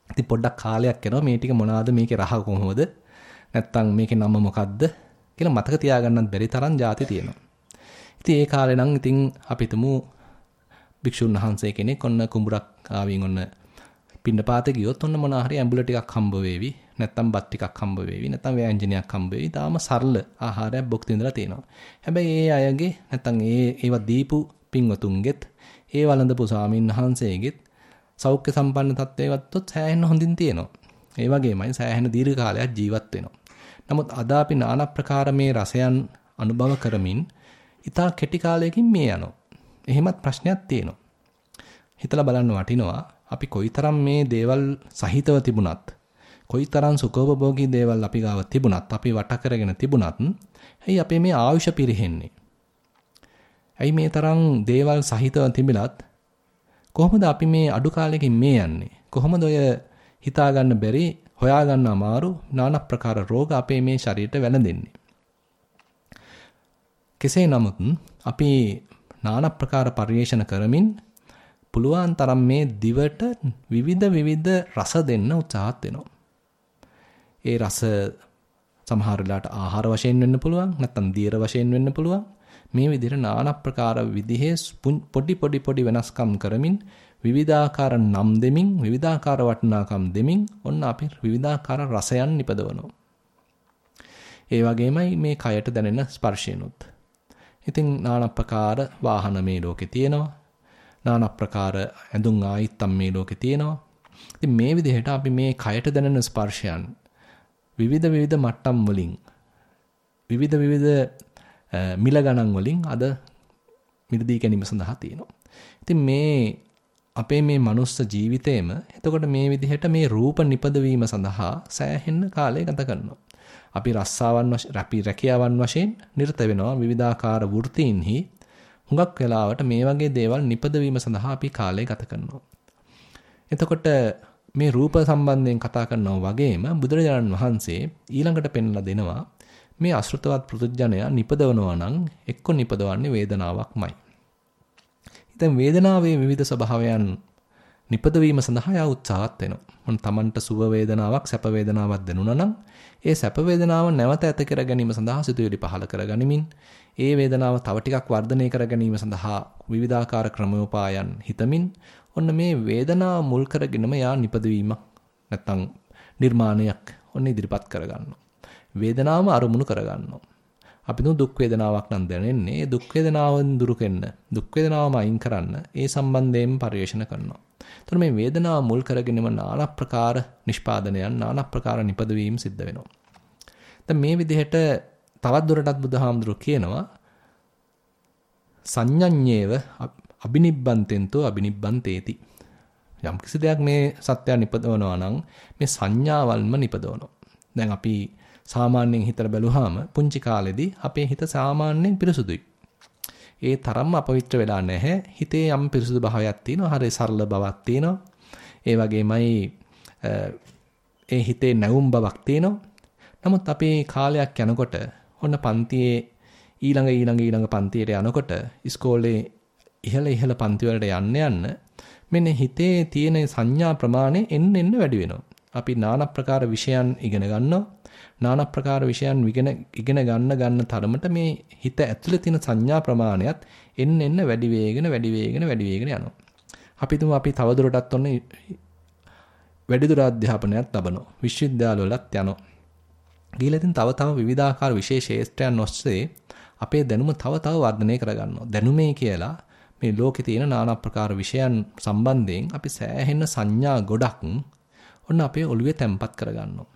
ඉතින් පොඩ්ඩක් කාලයක් යනවා මේ ටික මොනවාද මේකේ රහ කොහොමද? නැත්තම් මේකේ නම මොකද්ද කියලා මතක තියාගන්නත් බැරි තරම් જાති තියෙනවා. ඉතින් ඒ කාලේ නම් ඉතින් අපි තුමු භික්ෂුන් වහන්සේ කෙනෙක් ඔන්න කුඹුරක් ආවින් ඔන්න පින්නපාතේ ගියොත් ඔන්න මොනවා හරි ඇඹුල ටිකක් හම්බ වේවි. නැත්තම් බත් ටිකක් හම්බ වේවි. නැත්තම් ව්‍යංජනයක් හම්බ වේවි. තාම සරල ආහාරයක් බොක්ති ඉඳලා තියෙනවා. හැබැයි ඒ අයගේ නැත්තම් ඒ ඒවා දීපු පින්වතුන්ගෙත් ඒ වළඳපු ස්වාමින් වහන්සේගෙත් සෞඛ්‍ය සම්පන්න තත්ත්වයකටත් සෑහෙන හොඳින් තියෙනවා. ඒ වගේමයි සෑහෙන දීර්ඝ කාලයක් ජීවත් වෙනවා. නමුත් අද අපි নানা ප්‍රකාර මේ රසයන් අනුභව කරමින් ඊටා කෙටි කාලයකින් මේ යනවා. එහෙමත් ප්‍රශ්නයක් තියෙනවා. හිතලා බලන්න වටිනවා අපි කොයිතරම් මේ දේවල් සහිතව තිබුණත් කොයිතරම් සුඛෝපභෝගී දේවල් අපි ගාව තිබුණත් අපි වට කරගෙන තිබුණත් ඇයි අපේ මේ ආයුෂ පිරෙහෙන්නේ? ඇයි මේ තරම් දේවල් සහිතව තිබිලත් කොහොමද අපි මේ අඩු කාලෙකින් මේ යන්නේ? කොහොමද ඔය හිතා ගන්න බැරි හොයා ගන්න අමාරු নানা ප්‍රකාර රෝග අපේ මේ ශරීරයට වැළඳෙන්නේ? කෙසේ නමුත් අපි নানা ප්‍රකාර පරිේෂණ කරමින් පුළුවන් තරම් මේ දිවට විවිධ විවිධ රස දෙන්න උත්සාහත් වෙනවා. ඒ රස සමහර වෙලාවට ආහාර වශයෙන් වෙන්න පුළුවන් නැත්නම් දියර වශයෙන් වෙන්න පුළුවන්. මේ විදිහට নানা ප්‍රකාර විදිහේ පොඩි පොඩි පොඩි වෙනස්කම් කරමින් විවිධාකාර නම් දෙමින් විවිධාකාර වටිනාකම් දෙමින් ඔන්න අපි විවිධාකාර රසයන් නිපදවනවා. ඒ වගේමයි මේ කයට දැනෙන ස්පර්ශයනොත්. ඉතින් නානප්‍රකාර වාහන මේ ලෝකේ තියෙනවා. නානප්‍රකාර ඇඳුම් ආයිත්තම් මේ ලෝකේ තියෙනවා. ඉතින් මේ විදිහට අපි මේ කයට දැනෙන ස්පර්ශයන් විවිධ විවිධ මට්ටම් වලින් විවිධ විවිධ මිල ගණන් වලින් අද මිලදී ගැනීම සඳහා තියෙනවා. ඉතින් මේ අපේ මේ මනුස්ස ජීවිතේම එතකොට මේ විදිහට මේ රූප නිපදවීම සඳහා සෑහෙන කාලය ගත කරනවා. අපි රස්සාවන් රැපි රැකියාවන් වශයෙන් නිරත වෙනවා විවිධාකාර වෘත්තීන්හි හුඟක් වෙලාවට මේ වගේ දේවල් නිපදවීම සඳහා අපි කාලය ගත කරනවා. එතකොට මේ රූප සම්බන්ධයෙන් කතා කරනවා වගේම බුදුරජාණන් වහන්සේ ඊළඟට පෙන්ලා දෙනවා මේ අසෘතවත් පෘතුජනයා නිපදවනවා නම් එක්ක නිපදවන්නේ වේදනාවක්මයි. ඉතින් වේදනාවේ විවිධ ස්වභාවයන් නිපදවීම සඳහා යා උත්සාහත් වෙනවා. මොන තමන්ට සුව වේදනාවක් සැප වේදනාවක් දැනුණා නම් ඒ සැප වේදනාව නැවත ඇත කර ගැනීම සඳහා සිතුවිලි පහල කර ගනිමින් ඒ වේදනාව තව ටිකක් වර්ධනය කර ගැනීම සඳහා විවිධාකාර ක්‍රමෝපායන් හිතමින් ඔන්න මේ වේදනාව මුල් කරගෙනම යා නිපදවීමක් නැත්තම් නිර්මාණයක් ඔන්න ඉදිරිපත් කරගන්නවා. වේදනාවම අරමුණු කරගන්නවා. අපි දුක් වේදනාවක් නම් දැනෙන්නේ ඒ දුක් වේදනාවෙන් දුරු කෙන්න දුක් වේදනාවම අයින් කරන්න ඒ සම්බන්ධයෙන් පරිශන කරනවා. එතකොට මේ වේදනාව මුල් කරගෙනම নানা ප්‍රකාර නිෂ්පාදනයන් নানা ප්‍රකාර නිපදවීම් සිද්ධ වෙනවා. දැන් මේ විදිහට තවත් දුරටත් බුදුහාමුදුරුවෝ කියනවා සංඤඤ්ඤේව අබිනිබ්බන්තෙන්තෝ අබිනිබ්බන්තේති. යම් කිසි දෙයක් මේ සත්‍යය නිපදවනවා නම් මේ සංඥාවල්ම නිපදවනවා. දැන් අපි සාමාන්‍යයෙන් හිතලා බැලුවාම පුංචි කාලෙදී අපේ හිත සාමාන්‍යයෙන් පිරිසුදුයි. ඒ තරම්ම අපවිත්‍ර වෙලා නැහැ. හිතේ යම් පිරිසුදු භාවයක් තියෙනවා. හරි සරල බවක් තියෙනවා. ඒ වගේමයි ඒ හිතේ නැවුම් බවක් තියෙනවා. නමුත් අපේ කාලයක් යනකොට ඔන්න පන්තියේ ඊළඟ ඊළඟ ඊළඟ පන්තියට යනකොට ඉස්කෝලේ ඉහළ ඉහළ පන්ති වලට යන්න යන්න මෙන්න හිතේ තියෙන සංඥා ප්‍රමාණය එන්න එන්න වැඩි වෙනවා. අපි নানা ප්‍රකාර විෂයන් ඉගෙන ගන්නවා. নানা ප්‍රකාර විෂයන් ඉගෙන ඉගෙන ගන්න ගන්න තරමට මේ හිත ඇතුලේ තියෙන සංඥා ප්‍රමාණයත් එන්න එන්න වැඩි වේගෙන වැඩි වේගෙන වැඩි වේගෙන යනවා. අපි තුමු අපි තවදුරටත් ඔන්න වැඩිදුර අධ්‍යාපනයක් ලබනවා. විශ්වවිද්‍යාලවලත් යනවා. ගිහලා ඉතින් තව තව විවිධාකාර විශේෂ ශේෂ්ත්‍රයන් ඔස්සේ අපේ දැනුම තව තව වර්ධනය කරගන්නවා. දැනුමේ කියලා මේ ලෝකේ තියෙන নানা ප්‍රකාර විෂයන් සම්බන්ධයෙන් අපි සෑහෙන සංඥා ගොඩක් ඔන්න අපේ ඔළුවේ තැම්පත් කරගන්නවා.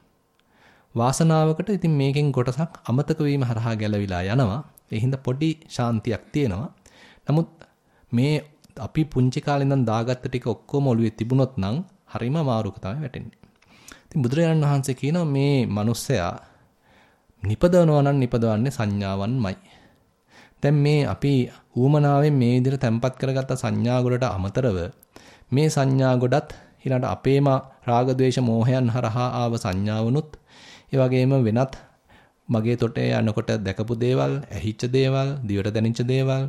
වාසනාවකට ඉතින් මේකෙන් කොටසක් අමතක වීම හරහා ගැලවිලා යනවා. ඒ හින්දා පොඩි ශාන්තියක් තියෙනවා. නමුත් මේ අපි පුංචි කාලේ ඉඳන් දාගත්ත ටික ඔක්කොම ඔළුවේ තිබුණොත් නම් හරිම අමාරුක තමයි වැටෙන්නේ. ඉතින් බුදුරජාණන් වහන්සේ කියනවා මේ මිනිස්සයා නිපදවනවා නම් නිපදවන්නේ සංඥාවන්මයි. දැන් මේ අපි ඌමනාවෙන් මේ විදිහට තැම්පත් කරගත්ත සංඥා ගොඩට අමතරව මේ සංඥා ගොඩත් ඊළඟට අපේම රාග ద్వේෂ මෝහයන් හරහා ආව සංඥාවනුත් ඒ වගේම වෙනත් මගේ තොටේ යනකොට දැකපු දේවල්, ඇහිච්ච දේවල්, දිවට දැනෙච්ච දේවල්,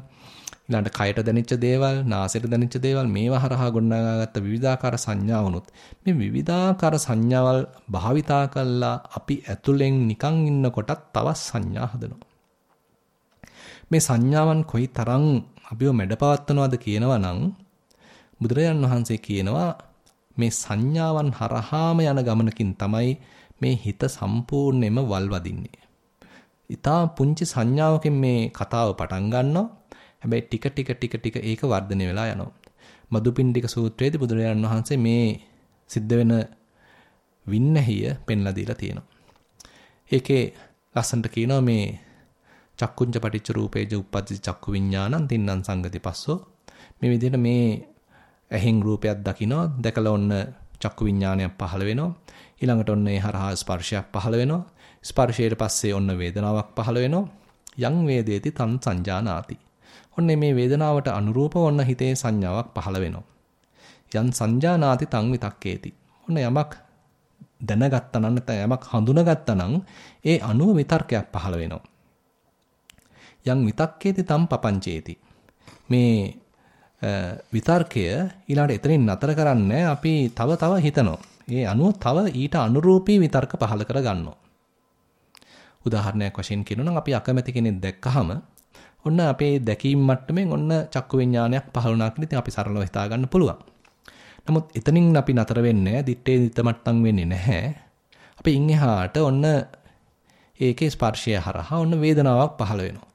ඊළඟට කයට දැනෙච්ච දේවල්, නාසයට දැනෙච්ච දේවල් මේවා හරහා ගොඩනගාගත්ත විවිධාකාර සංඥාවනුත් මේ විවිධාකාර සංඥාවල් භාවිතා කළා අපි ඇතුලෙන් නිකන් ඉන්නකොටත් තවත් සංඥා හදනවා. මේ සංඥාවන් කොයි තරම් අපිව මැඩපවත්වනවද කියනවා නම් බුදුරජාන් වහන්සේ කියනවා මේ සංඥාවන් හරහාම යන ගමනකින් තමයි මේ හිත සම්පූර්ණයෙන්ම වල්වදින්නේ. ඊටා පුංචි සංඥාවකින් මේ කතාව පටන් ගන්නවා. හැබැයි ටික ටික ටික ටික ඒක වර්ධනය වෙලා යනවා. මදුපිණ්ඩික සූත්‍රයේදී බුදුරජාණන් වහන්සේ මේ සිද්ධ වෙන වින්නහිය පෙන්ලා දීලා තියෙනවා. ඒකේ ලස්සන්ට කියනවා මේ චක්කුංච පටිච්ච රූපේජ උප්පත්ති චක්කු විඥානං තින්නම් සංගති පස්සෝ මේ විදිහට මේ ඇහෙන් රූපයක් දකිනවා දැකලා ඔන්න චක්කු විඥානයක් පහළ වෙනවා ඊළඟට ඔන්න ඒ හරහා ස්පර්ශයක් පහළ වෙනවා. ස්පර්ශයට පස්සේ ඔන්න වේදනාවක් පහළ වෙනවා. යං වේදේති තං සංජානාති. ඔන්න මේ වේදනාවට අනුරූපව ඔන්න හිතේ සංඥාවක් පහළ වෙනවා. යන් සංජානාති තං විතක්කේති. ඔන්න යමක් දැනගත්තා නම් නැත්නම් යමක් හඳුනාගත්තා නම් ඒ අනුව විතර්කයක් පහළ වෙනවා. යම් විතක්කේති තම් පපංචේති. මේ විතර්කය ඊළඟට එතනින් නතර කරන්නේ අපි තව තව හිතනවා. ඒ අනුව තව ඊට අනුරූපී විතර්ක පහල කර ගන්නවා. උදාහරණයක් වශයෙන් කියනොනම් අපි අකමැති කෙනෙක් දැක්කහම ඔන්න අපේ දැකීම් මට්ටමින් ඔන්න චක්කු විඥානයක් පහළ වුණා කියලා ඉතින් අපි සරලව හිතා ගන්න පුළුවන්. නමුත් එතනින් අපි නතර වෙන්නේ නැහැ. දිත්තේ දිත්ත මට්ටම් වෙන්නේ නැහැ. අපි ඉන් එහාට ඔන්න ඒකේ ස්පර්ශය හරහා ඔන්න වේදනාවක් පහළ වෙනවා.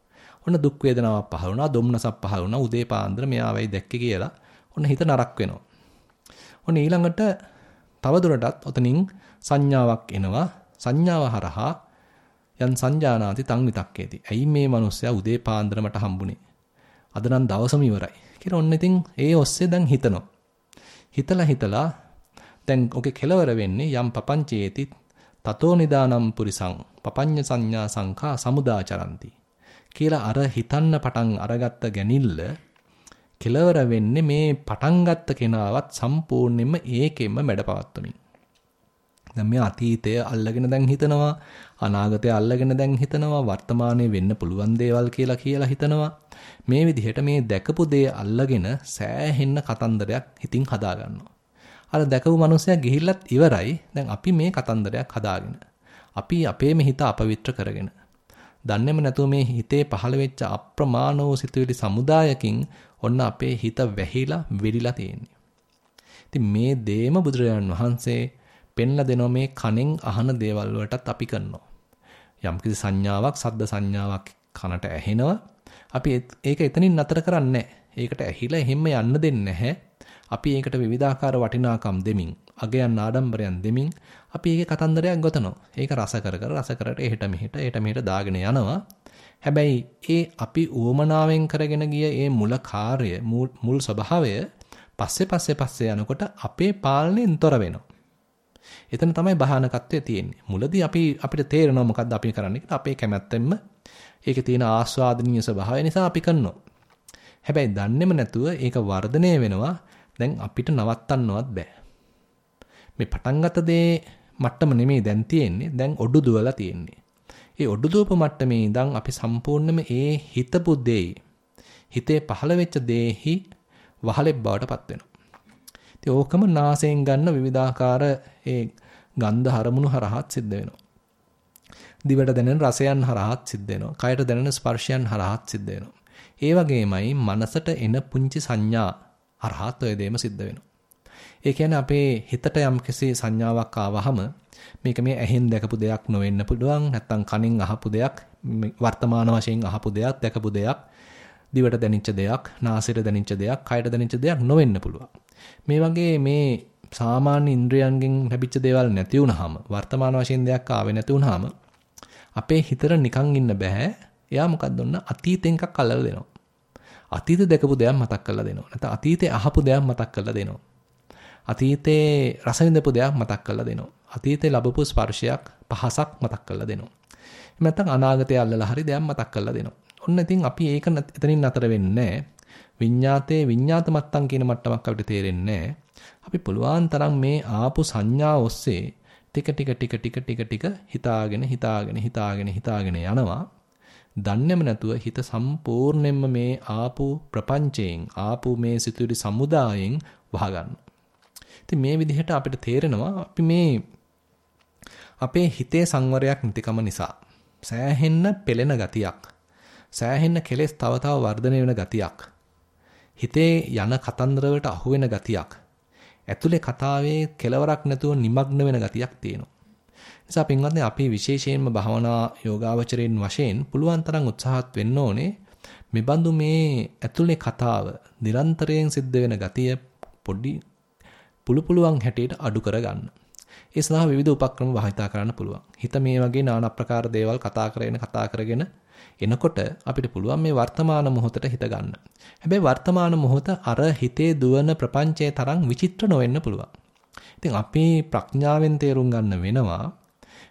ඔන්න දුක් වේදනාවක් පහළ වුණා, දුම්නසක් පහළ වුණා, උදේ පාන්දර මෙයා වෙයි දැක්කේ කියලා. ඔන්න හිත නරක් වෙනවා. ඔන්න ඊළඟට තවදුරටත් ඔතනින් සංඥාවක් එනවා. සංඥාව හරහා යන් සංජානාති තං විතක්කේති. ඇයි මේ මිනිස්සයා උදේ පාන්දර මට හම්බුනේ? අද නම් දවසම ඉවරයි. කියලා ඔන්න ඉතින් ඒ ඔස්සේ දැන් හිතනවා. හිතලා හිතලා දැන් ඔකේ කෙලවර වෙන්නේ යම් පපංචේති තතෝ නිදානම් පුරිසං පපඤ්ඤ සංඥා සංඛා සමුදාචරಂತಿ කියලා අර හිතන්න පටන් අරගත්ත ගැනිල්ල කෙලවර වෙන්නේ මේ පටන් ගත්ත කෙනාවත් සම්පූර්ණයෙන්ම ඒකෙන්ම මැඩපවත්වමින්. දැන් මේ අතීතය අල්ලගෙන දැන් හිතනවා අනාගතය අල්ලගෙන දැන් හිතනවා වර්තමානයේ වෙන්න පුළුවන් දේවල් කියලා කියලා හිතනවා මේ විදිහට මේ දැකපු දේ අල්ලගෙන සෑහෙන්න කතන්දරයක් හිතින් හදා ගන්නවා. අර දැකපු මනුස්සයා ගිහිල්ලත් ඉවරයි. දැන් අපි මේ කතන්දරයක් හදාගෙන. අපි අපේම හිත අපවිත්‍ර කරගෙන දන්නේම නැතුව මේ හිතේ පහළ වෙච්ච අප්‍රමාණ වූ සිතුවිලි සමුදායකින් ඔන්න අපේ හිත වැහිලා වෙරිලා තියෙන්නේ. ඉතින් මේ දේම බුදුරජාණන් වහන්සේ පෙන්ලා දෙනවා මේ කනෙන් අහන දේවල් වලටත් අපි කරනවා. යම්කිසි සංඥාවක්, සද්ද සංඥාවක් කනට ඇහෙනවා. අපි ඒක එතනින් නතර කරන්නේ ඒකට ඇහිලා එහෙම්ම යන්න දෙන්නේ නැහැ. අපි ඒකට විවිධාකාර වටිනාකම් දෙමින්, අගයන් ආඩම්බරයන් දෙමින් අපි ඒකේ කතන්දරයක් ගොතනවා. ඒක රස කර කර රස කරට එහෙට මෙහෙට එහෙට මෙහෙට දාගෙන යනවා. හැබැයි ඒ අපි උවමනාවෙන් කරගෙන ගිය ඒ මුල කාර්ය මුල් ස්වභාවය පස්සේ පස්සේ පස්සේ යනකොට අපේ පාලනයෙන් තොර වෙනවා. එතන තමයි භයානකත්වය තියෙන්නේ. මුලදී අපි අපිට තේරෙනවා මොකද්ද අපි කරන්නේ කියලා අපේ කැමැත්තෙන්ම ඒකේ තියෙන ආස්වාදනීය ස්වභාවය නිසා අපි කරනවා. හැබැයි දන්නේම නැතුව ඒක වර්ධනය වෙනවා. දැන් අපිට නවත්තන්නවත් බෑ. මේ පටන් ගත දේ මට්ටම නෙමෙයි දැන් තියෙන්නේ. දැන් ඔඩු දුවලා තියෙන්නේ. ඒ ඔඩු දුවපු මට්ටමේ ඉඳන් අපි සම්පූර්ණයෙන්ම ඒ හිතපු දෙයි හිතේ පහළ වෙච්ච දෙෙහි වහලෙක් බවට පත් වෙනවා. ඉතින් ඕකම නාසයෙන් ගන්න විවිධාකාර ඒ ගන්ධ හරමුණු හරහාත් සිද්ධ වෙනවා. දිවට දැනෙන රසයන් හරහාත් සිද්ධ වෙනවා. කයට දැනෙන ස්පර්ශයන් හරහාත් සිද්ධ වෙනවා. ඒ වගේමයි මනසට එන පුංචි සංඥා හරහාත් ඔය දෙයම සිද්ධ වෙනවා. ඒ කියන්නේ අපේ හිතට යම්කිසි සංඥාවක් ආවහම මේක මේ ඇහෙන් දැකපු දෙයක් නොවෙන්න පුළුවන්. නැත්නම් කනින් අහපු දෙයක් වර්තමාන වශයෙන් අහපු දෙයක් දැකපු දෙයක් දිවට දැනෙච්ච දෙයක් නාසයට දැනෙච්ච දෙයක් කයට දැනෙච්ච දෙයක් නොවෙන්න පුළුවන්. මේ වගේ මේ සාමාන්‍ය ඉන්ද්‍රයන්ගෙන් ලැබිච්ච දේවල් නැති වුනහම වර්තමාන වශයෙන් දෙයක් ආවේ නැති වුනහම අපේ හිතට නිකන් ඉන්න බෑ. එයා මොකක්ද ඔන්න? අතීතෙන් එකක් අල්ලලා දෙනවා. අතීත දැකපු දෙයක් මතක් කරලා දෙනවා. නැත්නම් අතීතේ අහපු දෙයක් මතක් කරලා දෙනවා. අතීතේ රස විඳපු දෙයක් මතක් කරලා දෙනවා. අතීතේ ලැබපු ස්පර්ශයක් පහසක් මතක් කරලා දෙනවා. එහෙම නැත්නම් අනාගතය අල්ලලා හරි දෙයක් මතක් කරලා දෙනවා. ඔන්න ඉතින් අපි ඒක එතනින් නතර වෙන්නේ විඤ්ඤාතේ විඤ්ඤාත මත්තම් කියන මට්ටමක් අපිට තේරෙන්නේ අපි පුළුවන් තරම් මේ ආපු සංඥා ඔස්සේ ටික ටික ටික ටික ටික ටික හිතාගෙන හිතාගෙන හිතාගෙන හිතාගෙන යනවා. දන්නේම නැතුව හිත සම්පූර්ණයෙන්ම මේ ආපු ප්‍රපංචයෙන් ආපු මේ සිතුවිලි සමුදායෙන් වහගන්නවා. ඉතින් මේ විදිහට අපිට තේරෙනවා අපි මේ අපේ හිතේ සංවරයක් නැතිකම නිසා සෑහෙන්න පෙළෙන ගතියක් සෑහෙන්න කෙලෙස් තව තව වර්ධනය වෙන ගතියක් හිතේ යන කතන්දර වලට අහු වෙන ගතියක් ඇතුලේ කතාවේ කෙලවරක් නැතුව নিমগ্ন වෙන ගතියක් තියෙනවා නිසා පින්වත්නි අපි විශේෂයෙන්ම භවනා යෝගාවචරයෙන් වශයෙන් පුළුවන් තරම් උත්සාහත් වෙන්න ඕනේ මෙබඳු මේ ඇතුලේ කතාව නිරන්තරයෙන් සිද්ධ වෙන ගතිය පොඩි පුළු පුළුවන් හැටියට අඩු කරගන්න. ඒ සඳහා විවිධ උපක්‍රම භාවිතා කරන්න පුළුවන්. හිත මේ වගේ নানা ප්‍රකාර දේවල් කතා කරගෙන කතා කරගෙන එනකොට අපිට පුළුවන් මේ වර්තමාන මොහොතට හිත ගන්න. හැබැයි වර්තමාන මොහොත අර හිතේ දුවන ප්‍රපංචයේ තරම් විචිත්‍ර නොවෙන්න පුළුවන්. ඉතින් අපි ප්‍රඥාවෙන් තේරුම් ගන්න වෙනවා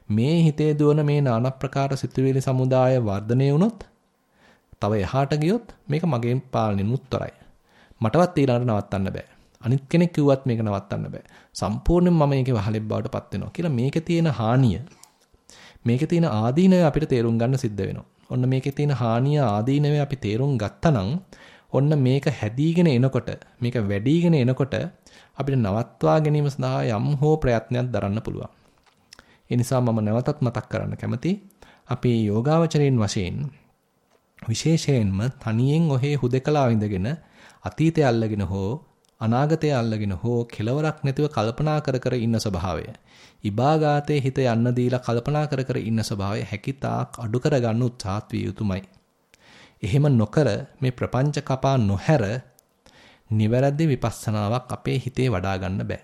මේ හිතේ දුවන මේ নানা ප්‍රකාර සිතුවිලි සමුදාය වර්ධනය වුණොත් තව එහාට ගියොත් මේක මගේ පාලනෙන් උත්තරයි. මටවත් ඊළඟට නවත්තන්න බෑ. අනිත් කෙනෙක් කිව්වත් මේක නවත්තන්න බෑ. සම්පූර්ණයෙන් මම මේකේ වහලෙක් බවට පත් වෙනවා කියලා මේකේ තියෙන හානිය මේකේ තියෙන ආදීනය අපිට තේරුම් ගන්න සිද්ධ වෙනවා. ඔන්න මේකේ තියෙන හානිය ආදීනය අපි තේරුම් ගත්තනම් ඔන්න මේක හැදීගෙන එනකොට මේක වැඩිගෙන එනකොට අපිට නවත්වා ගැනීම සඳහා යම් හෝ ප්‍රයත්නයක් දරන්න පුළුවන්. ඒ නිසා මම නැවතත් මතක් කරන්න කැමති අපි යෝගාවචරයෙන් වශයෙන් විශේෂයෙන්ම තනියෙන් ඔහේ හුදකලා විඳගෙන අතීතය අල්ලගෙන හෝ අනාගතය අල්ලගෙන හෝ කෙලවරක් නැතිව කල්පනා කර කර ඉන්න ස්වභාවය. ඉබාගාතේ හිත යන්න දීලා කල්පනා කර කර ඉන්න ස්වභාවය හැකිතාක් අඩු කරගන්න උත්සාහත් විය යුතුමයි. එහෙම නොකර මේ ප්‍රපංච කපා නොහැර නිවැරදි විපස්සනාවක් අපේ හිතේ වඩා ගන්න බෑ.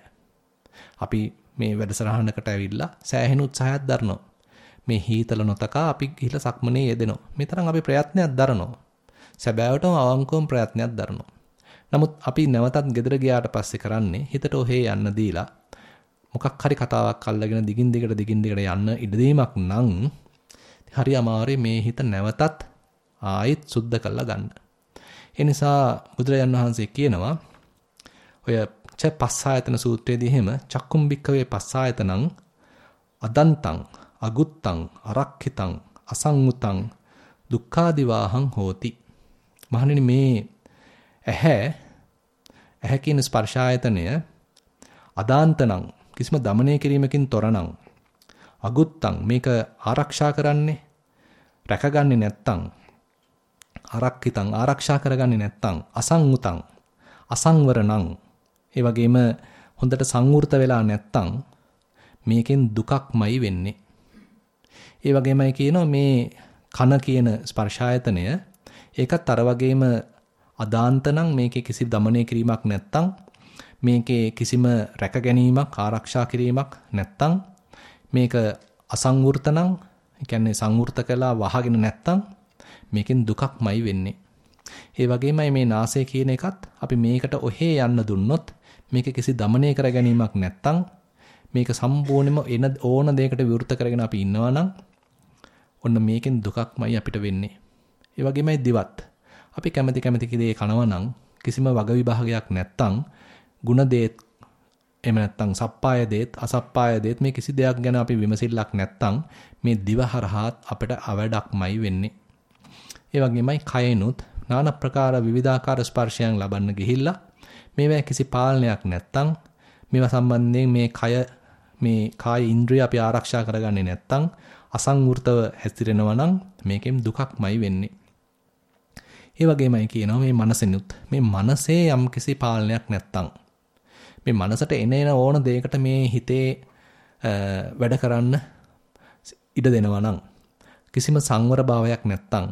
අපි මේ වැඩසටහනකට ඇවිල්ලා සෑහෙන උත්සාහයක් දරනවා. මේ හීතල නොතකා අපි ගිහිලා සක්මනේ යෙදෙනවා. මේ තරම් අපි ප්‍රයත්නයක් දරනවා. සැබෑවටම අවංකවම ප්‍රයත්නයක් දරනවා. නමුත් අපි නැවතත් ගෙදර ගියාට පස්සේ කරන්නේ හිතට ඔහේ යන්න දීලා මොකක් හරි කතාවක් අල්ලගෙන දිගින් දිගට දිගින් දිගට යන්න ඉඩදීමක් නම් හරි අමාරුයි මේ හිත නැවතත් ආයෙත් සුද්ධ කරලා ගන්න. ඒ නිසා බුදුරජාන් වහන්සේ කියනවා ඔය ච පස්සායතන සූත්‍රයේදී එහෙම චක්කුම් බික්කවේ පස්සායතනං අදන්තං අගුත්තං අරක්ඛිතං අසංගුතං දුක්ඛාදිවාහං හෝති. මහණෙනි මේ ඇහැ ඇහැ කියන ස්පර්ශ ආයතනය අදාන්තනම් කිසිම দমনය කිරීමකින් තොරනම් අගුත්තං මේක ආරක්ෂා කරන්නේ රැකගන්නේ නැත්තම් ආරක්කිතං ආරක්ෂා කරගන්නේ නැත්තම් අසංඋතං අසංවරණං. ඒ වගේම හොඳට සංවෘත වෙලා නැත්තම් මේකෙන් දුකක්මයි වෙන්නේ. ඒ වගේමයි කියනවා මේ කන කියන ස්පර්ශායතනය ඒකත් අර වගේම අදාන්තනම් මේකේ කිසි দমনය කිරීමක් නැත්තම් මේකේ කිසිම රැක ගැනීමක් ආරක්ෂා කිරීමක් නැත්තම් මේක අසංවෘතනම් කියන්නේ සංවෘත කළා වහගෙන නැත්තම් මේකෙන් දුකක්මයි වෙන්නේ. ඒ වගේමයි මේ નાසය කියන එකත් අපි මේකට ඔහේ යන්න දුන්නොත් මේක කිසි দমনය කර ගැනීමක් නැත්තම් මේක සම්පූර්ණයෙන්ම එන ඕන දෙයකට විරුද්ධ කරගෙන අපි ඉන්නවා නම් ඔන්න මේකෙන් දුකක්මයි අපිට වෙන්නේ. ඒ වගේමයි දිවත්. අපි කැමති කැමති කිදේ කනවා නම් කිසිම වග විභාගයක් නැත්තම් ಗುಣ දේත් එහෙම නැත්තම් සප්පාය දේත් අසප්පාය දේත් මේ කිසි දෙයක් ගැන අපි විමසිල්ලක් නැත්තම් මේ දිව හරහාත් අපිට අවඩක්මයි වෙන්නේ. ඒ වගේමයි කයනුත් নানা ප්‍රකාර විවිධාකාර ස්පර්ශයන් ලබන්න ගිහිල්ලා මේවා කිසි පාලනයක් නැත්තම් මේවා සම්බන්ධයෙන් මේ කය මේ කාය ඉන්ද්‍රිය අපි ආරක්ෂා කරගන්නේ නැත්තම් අසංවෘතව හැසිරෙනවා නම් මේකෙන් දුකක්මයි වෙන්නේ. ඒ වගේමයි කියනවා මේ මනසෙනුත් මේ මනසේ යම්කිසි පාලනයක් නැත්තම් මේ මනසට එන එන ඕන දෙයකට මේ හිතේ වැඩ කරන්න ඉඩ දෙනවා නම් කිසිම සංවර භාවයක් නැත්තම්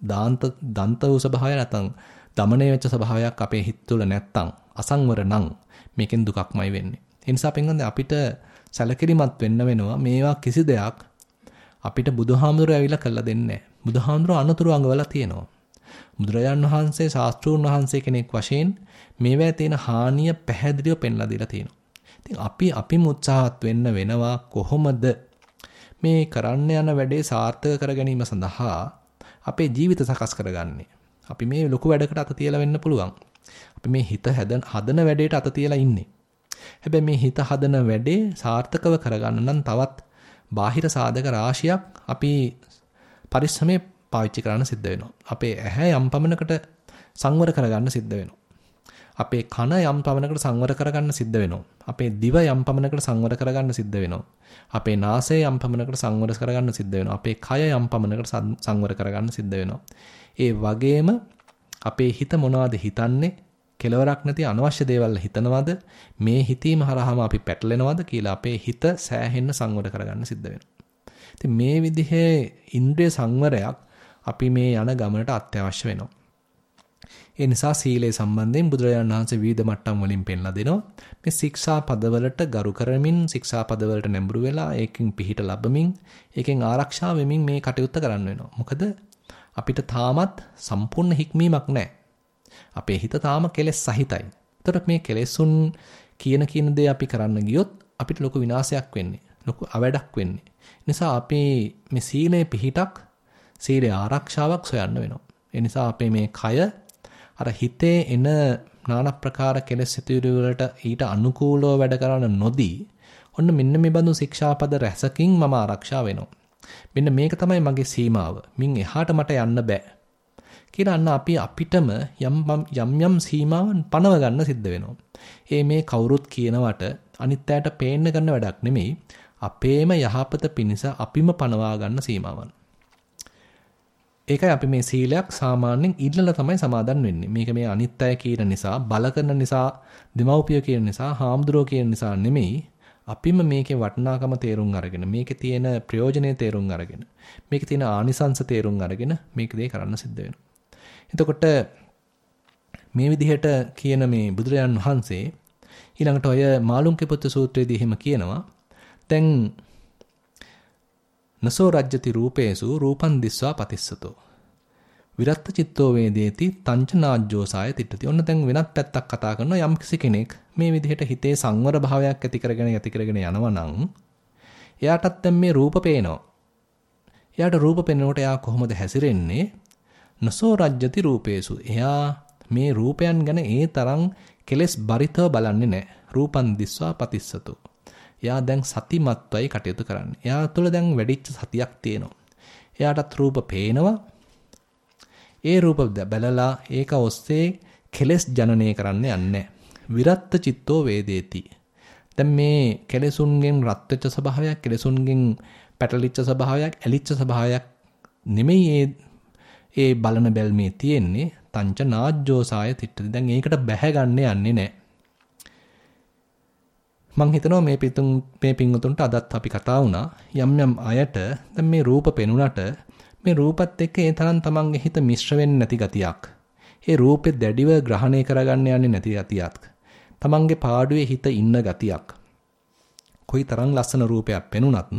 දාන්ත දන්ත වූ ස්වභාවය නැත්තම් දමණය වෙච්ච ස්වභාවයක් අපේ හිත තුළ නැත්තම් අසංවර නම් මේකෙන් දුකක්මයි වෙන්නේ. ඒ නිසා පින්වන්දේ අපිට සැලකිලිමත් වෙන්න වෙනවා මේවා කිසි දෙයක් අපිට බුදුහාමුදුරුවෝ ඇවිල්ලා කළා දෙන්නේ නැහැ. බුදුහාමුදුරුවෝ අනතුරු අඟවලා තියෙනවා. බුදුරජාන් වහන්සේ ශාස්ත්‍රූන් වහන්සේ කෙනෙක් වශයෙන් මේවැය තියෙන හානිය පැහැදිලිව පෙන්ලා දීලා තියෙනවා. ඉතින් අපි අපිම උත්සාහත් වෙන්න වෙනවා කොහොමද මේ කරන්න යන වැඩේ සාර්ථක කර ගැනීම සඳහා අපේ ජීවිත සකස් කරගන්නේ. අපි මේ ලොකු වැඩකට අත තියලා වෙන්න පුළුවන්. අපි මේ හිත හදන හදන වැඩේට අත තියලා ඉන්නේ. හැබැයි මේ හිත හදන වැඩේ සාර්ථකව කරගන්න නම් තවත් බාහිර සාධක රාශියක් අපි පරිස්සමේ පාවිච්චි කරන්න සිද්ධ වෙනවා. අපේ ඇහැ යම් පමණකට සංවර කරගන්න සිද්ධ වෙනවා. අපේ කන යම් පමණකට සංවර කරගන්න සිද්ධ වෙනවා. අපේ දිව යම් පමණකට සංවර කරගන්න සිද්ධ වෙනවා. අපේ නාසය යම් පමණකට සංවර කරගන්න සිද්ධ වෙනවා. අපේ කය යම් පමණකට සංවර කරගන්න සිද්ධ වෙනවා. ඒ වගේම අපේ හිත මොනවද හිතන්නේ? කෙලවරක් නැති අනවශ්‍ය දේවල් හිතනවද? මේ හිතීම හරහාම අපි පැටලෙනවද කියලා අපේ හිත සෑහෙන්න සංවර කරගන්න සිද්ධ වෙනවා. ඉතින් මේ විදිහේ ඉන්ද්‍රිය සංවරයක් අපි මේ යන ගමනට අත්‍යවශ්‍ය වෙනවා. ඒ නිසා සීලය සම්බන්ධයෙන් බුදුරජාණන් වහන්සේ විවිධ මට්ටම් වලින් පෙන්ලා දෙනවා. මේ ශික්ෂා පදවලට ගරු කරමින් ශික්ෂා පදවලට නැඹුරු වෙලා ඒකෙන් පිහිට ලැබමින් ඒකෙන් ආරක්ෂා වෙමින් මේ කටයුත්ත කරන්න වෙනවා. මොකද අපිට තාමත් සම්පූර්ණ හික්මීමක් නැහැ. අපේ හිත තාම කෙලෙස් සහිතයි. එතකොට මේ කෙලෙසුන් කියන කියන දේ අපි කරන්න ගියොත් අපිට ලොකු විනාශයක් වෙන්නේ. ලොකු අවැඩක් වෙන්නේ. නිසා අපි මේ සීලේ පිහිටක් සීලේ ආරක්ෂාවක් සොයන්න වෙනවා. ඒ නිසා අපේ මේ කය අර හිතේ එන নানা ප්‍රකාර කෙලෙස් සිතුවිලි වලට ඊට අනුකූලව වැඩ කරන නොදී ඔන්න මෙන්න මේ බඳු ශික්ෂාපද රැසකින් මම ආරක්ෂා වෙනවා. මෙන්න මේක තමයි මගේ සීමාව. මින් එහාට මට යන්න බෑ. කියලා අන්න අපි අපිටම යම් යම් යම් සීමාවන් පනව ගන්න සිද්ධ වෙනවා. ඒ මේ කවුරුත් කියනවට අනිත් අයට පේන්න ගන්න වැඩක් නෙමෙයි. අපේම යහපත පිණිස අපිම පනවා ගන්න සීමාවන්. ඒකයි අපි මේ සීලයක් සාමාන්‍යයෙන් ඉල්ලලා තමයි සමාදන් වෙන්නේ. මේක මේ අනිත් අය කියන නිසා, බල කරන නිසා, දෙමව්පිය කියන නිසා, හාමුදුරුවෝ කියන නිසා නෙමෙයි. අපිම මේකේ වටිනාකම තේරුම් අරගෙන, මේකේ තියෙන ප්‍රයෝජනේ තේරුම් අරගෙන, මේකේ තියෙන ආනිසංස තේරුම් අරගෙන මේක දේ කරන්න සිද්ධ වෙනවා. එතකොට මේ විදිහට කියන මේ බුදුරජාන් වහන්සේ ඊළඟට ඔය මාළුන්ගේ පුත්‍ර සූත්‍රයේදී එහෙම කියනවා. දැන් නසෝ රජ්‍යති රූපේසු රූපං දිස්වා පතිස්සතෝ. විරත්ත චිත්තෝ වේදේති තංච නාජ්ජෝසාය තිට්ඨති. ඔන්න දැන් වෙනත් පැත්තක් කතා කරනවා යම් කෙනෙක් මේ විදිහට හිතේ සංවර භාවයක් ඇති කරගෙන ඇති කරගෙන යනවා නම් එයාටත් දැන් මේ රූප පේනවා. එයාට රූප පෙනෙනකොට එයා කොහොමද හැසිරෙන්නේ? නසෝ රජ්‍යති රූපේසු. එයා මේ රූපයන් ගැන ඒ තරම් කෙලස් බරිතව බලන්නේ නැහැ. රූපන් දිස්වා පතිස්සතෝ. එයා දැන් සතිමත්වයි කටයුතු කරන්නේ. එයා තුළ දැන් වැඩිච්ච සතියක් තියෙනවා. එයාටත් රූප පේනවා. ඒ රූප බැලලා ඒක ඔස්සේ කෙලස් ජනනය කරන්න යන්නේ විරත්ත චිත්තෝ වේදේති. දැන් මේ කෙලසුන්ගෙන් රත් වෙච්ච ස්වභාවයක්, කෙලසුන්ගෙන් පැටලිච්ච ස්වභාවයක්, ඇලිච්ච ස්වභාවයක් නෙමෙයි ඒ ඒ බලන බැල්මේ තියෙන්නේ. තංච නාජ්ජෝසාය තිට්ඨති. දැන් ඒකට බැහැ ගන්න යන්නේ නැහැ. මං හිතනවා මේ පිටුන් මේ පින්වතුන්ට අදත් අපි කතා වුණා යම් යම් අයට දැන් මේ රූප පෙනුනට මේ රූපත් එක්ක ඒ තරම් තමන්ගේ හිත මිශ්‍ර වෙන්නේ නැති ගතියක්. ඒ රූපෙ දැඩිව ග්‍රහණය කරගන්න යන්නේ නැති ගතියක්. තමන්ගේ පාඩුවේ හිත ඉන්න ගතියක්. කොයි තරම් ලස්සන රූපයක් පෙනුනත්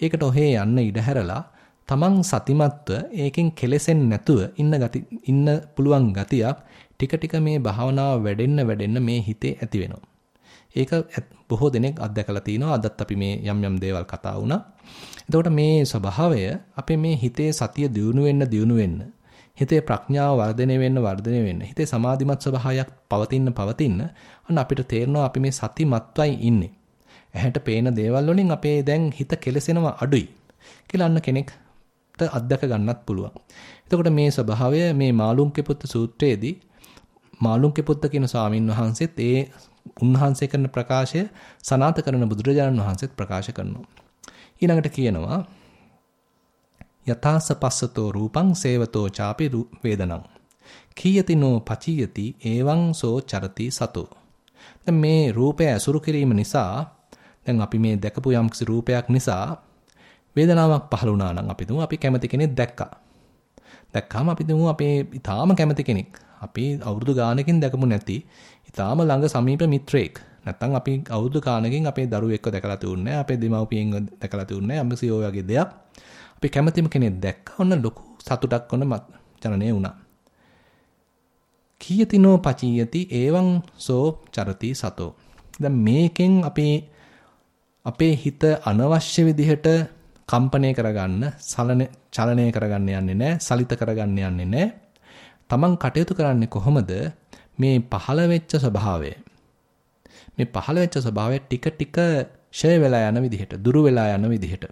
ඒකට ඔහේ යන්න ඉඩ හැරලා තමන් සතිමත්ව ඒකෙන් කෙලෙසෙන්නේ නැතුව ඉන්න ගති ඉන්න පුළුවන් ගතියක් ටික ටික මේ භාවනාව වැඩෙන්න වැඩෙන්න මේ හිතේ ඇති වෙනවා. ඒක බොහෝ දෙනෙක් අත්දැකලා තිනවා. අදත් අපි මේ යම් යම් දේවල් කතා වුණා. එතකොට මේ ස්වභාවය අපේ මේ හිතේ සතිය දියුණු වෙන්න දියුණු වෙන්න හිතේ ප්‍රඥාව වර්ධනය වෙන්න වර්ධනය වෙන්න හිතේ සමාධිමත් ස්වභාවයක් පවතින්න පවතින්න අන්න අපිට තේරෙනවා අපි මේ සතිමත්වයි ඉන්නේ. ඇහැට පේන දේවල් වලින් අපේ දැන් හිත කෙලසෙනවා අඩුයි කියලා අන්න කෙනෙක්ට අත්දක ගන්නත් පුළුවන්. එතකොට මේ ස්වභාවය මේ මාළුන්ගේ පුත්ත සූත්‍රයේදී මාළුන්ගේ පුත්ත කියන ස්වාමින් වහන්සේත් ඒ උන්වහන්සේ කරන ප්‍රකාශය සනාත කරන බුදුරජාණන් වහන්සේත් ප්‍රකාශ කරනවා. ඊළඟට කියනවා යථාස පස්සතෝ රූපං සේවතෝ චාපි වේදනං. කීයතිනෝ පචියති එවං සෝ චරති සතෝ. දැන් මේ රූපය අසුරු කිරීම නිසා දැන් අපි මේ දැකපු යම්කිසි රූපයක් නිසා වේදනාවක් පහළ වුණා නම් අපි දුමු අපි කැමති කෙනෙක් දැක්කා. දැක්කාම අපි දුමු අපේ ඊටාම කැමති කෙනෙක්. අපි අවුරුදු ගානකින් දැකමු නැති ඊටාම ළඟ සමීප මිත්‍රයෙක්. නැත්තම් අපි අවුරුදු ගානකින් අපේ දරුවෙක්ව දැකලා තියුන්නේ අපේ දෙමව්පියෙන්ව දැකලා තියුන්නේ අම්මසි ඔය වගේ දෙයක්. අපි කැමතිම කෙනෙක් දැක්කා ඔන්න ලොකු සතුටක් ඔන්න ජනනය වුණා. කීයතිනෝ පචීයති එවං සෝ චරති සතෝ. දැන් මේකෙන් අපේ අපේ හිත අනවශ්‍ය විදිහට කම්පණය කරගන්න සලන චලනය කරගන්න යන්නේ නැහැ සලිත කරගන්න යන්නේ නැහැ. තමන් කටයුතු කරන්නේ කොහොමද? මේ පහළ වෙච්ච ස්වභාවය. මේ පහළ වෙච්ච ස්වභාවය ටික ටික ෂය වෙලා යන විදිහට දුරු වෙලා යන විදිහට.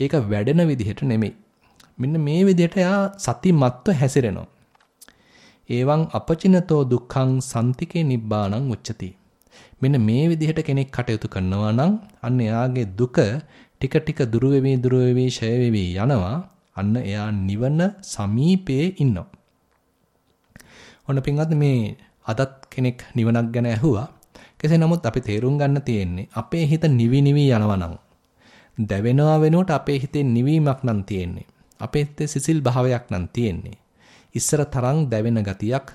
ඒක වැඩෙන විදිහට නෙමෙයි. මෙන්න මේ විදිහට යා සතිමත්ව හැසිරෙනවා. ඒවං අපචිනතෝ දුක්ඛං සම්තිකේ නිබ්බාණං උච්චති. මෙන්න මේ විදිහට කෙනෙක් කටයුතු කරනවා නම් අන්න එයාගේ දුක ටික ටික දුරු වෙවි දුරු වෙවි ෂය වෙවි යනවා. අන්න එයා නිවන සමීපයේ ඉන්නවා. ඔන්න පින්වත් මේ අදත් කෙනෙක් නිවනක් ගැන ඇහුවා කෙසේ නමුත් අපි තේරුම් ගන්න තියෙන්නේ අපේ හිත නිවි නිවි යනවා නම් දැවෙනවා වෙනුවට අපේ හිතේ නිවීමක් නම් තියෙන්නේ. අපේ හිතේ සිසිල් භාවයක් නම් තියෙන්නේ. ඉස්සර තරම් දැවෙන ගතියක්,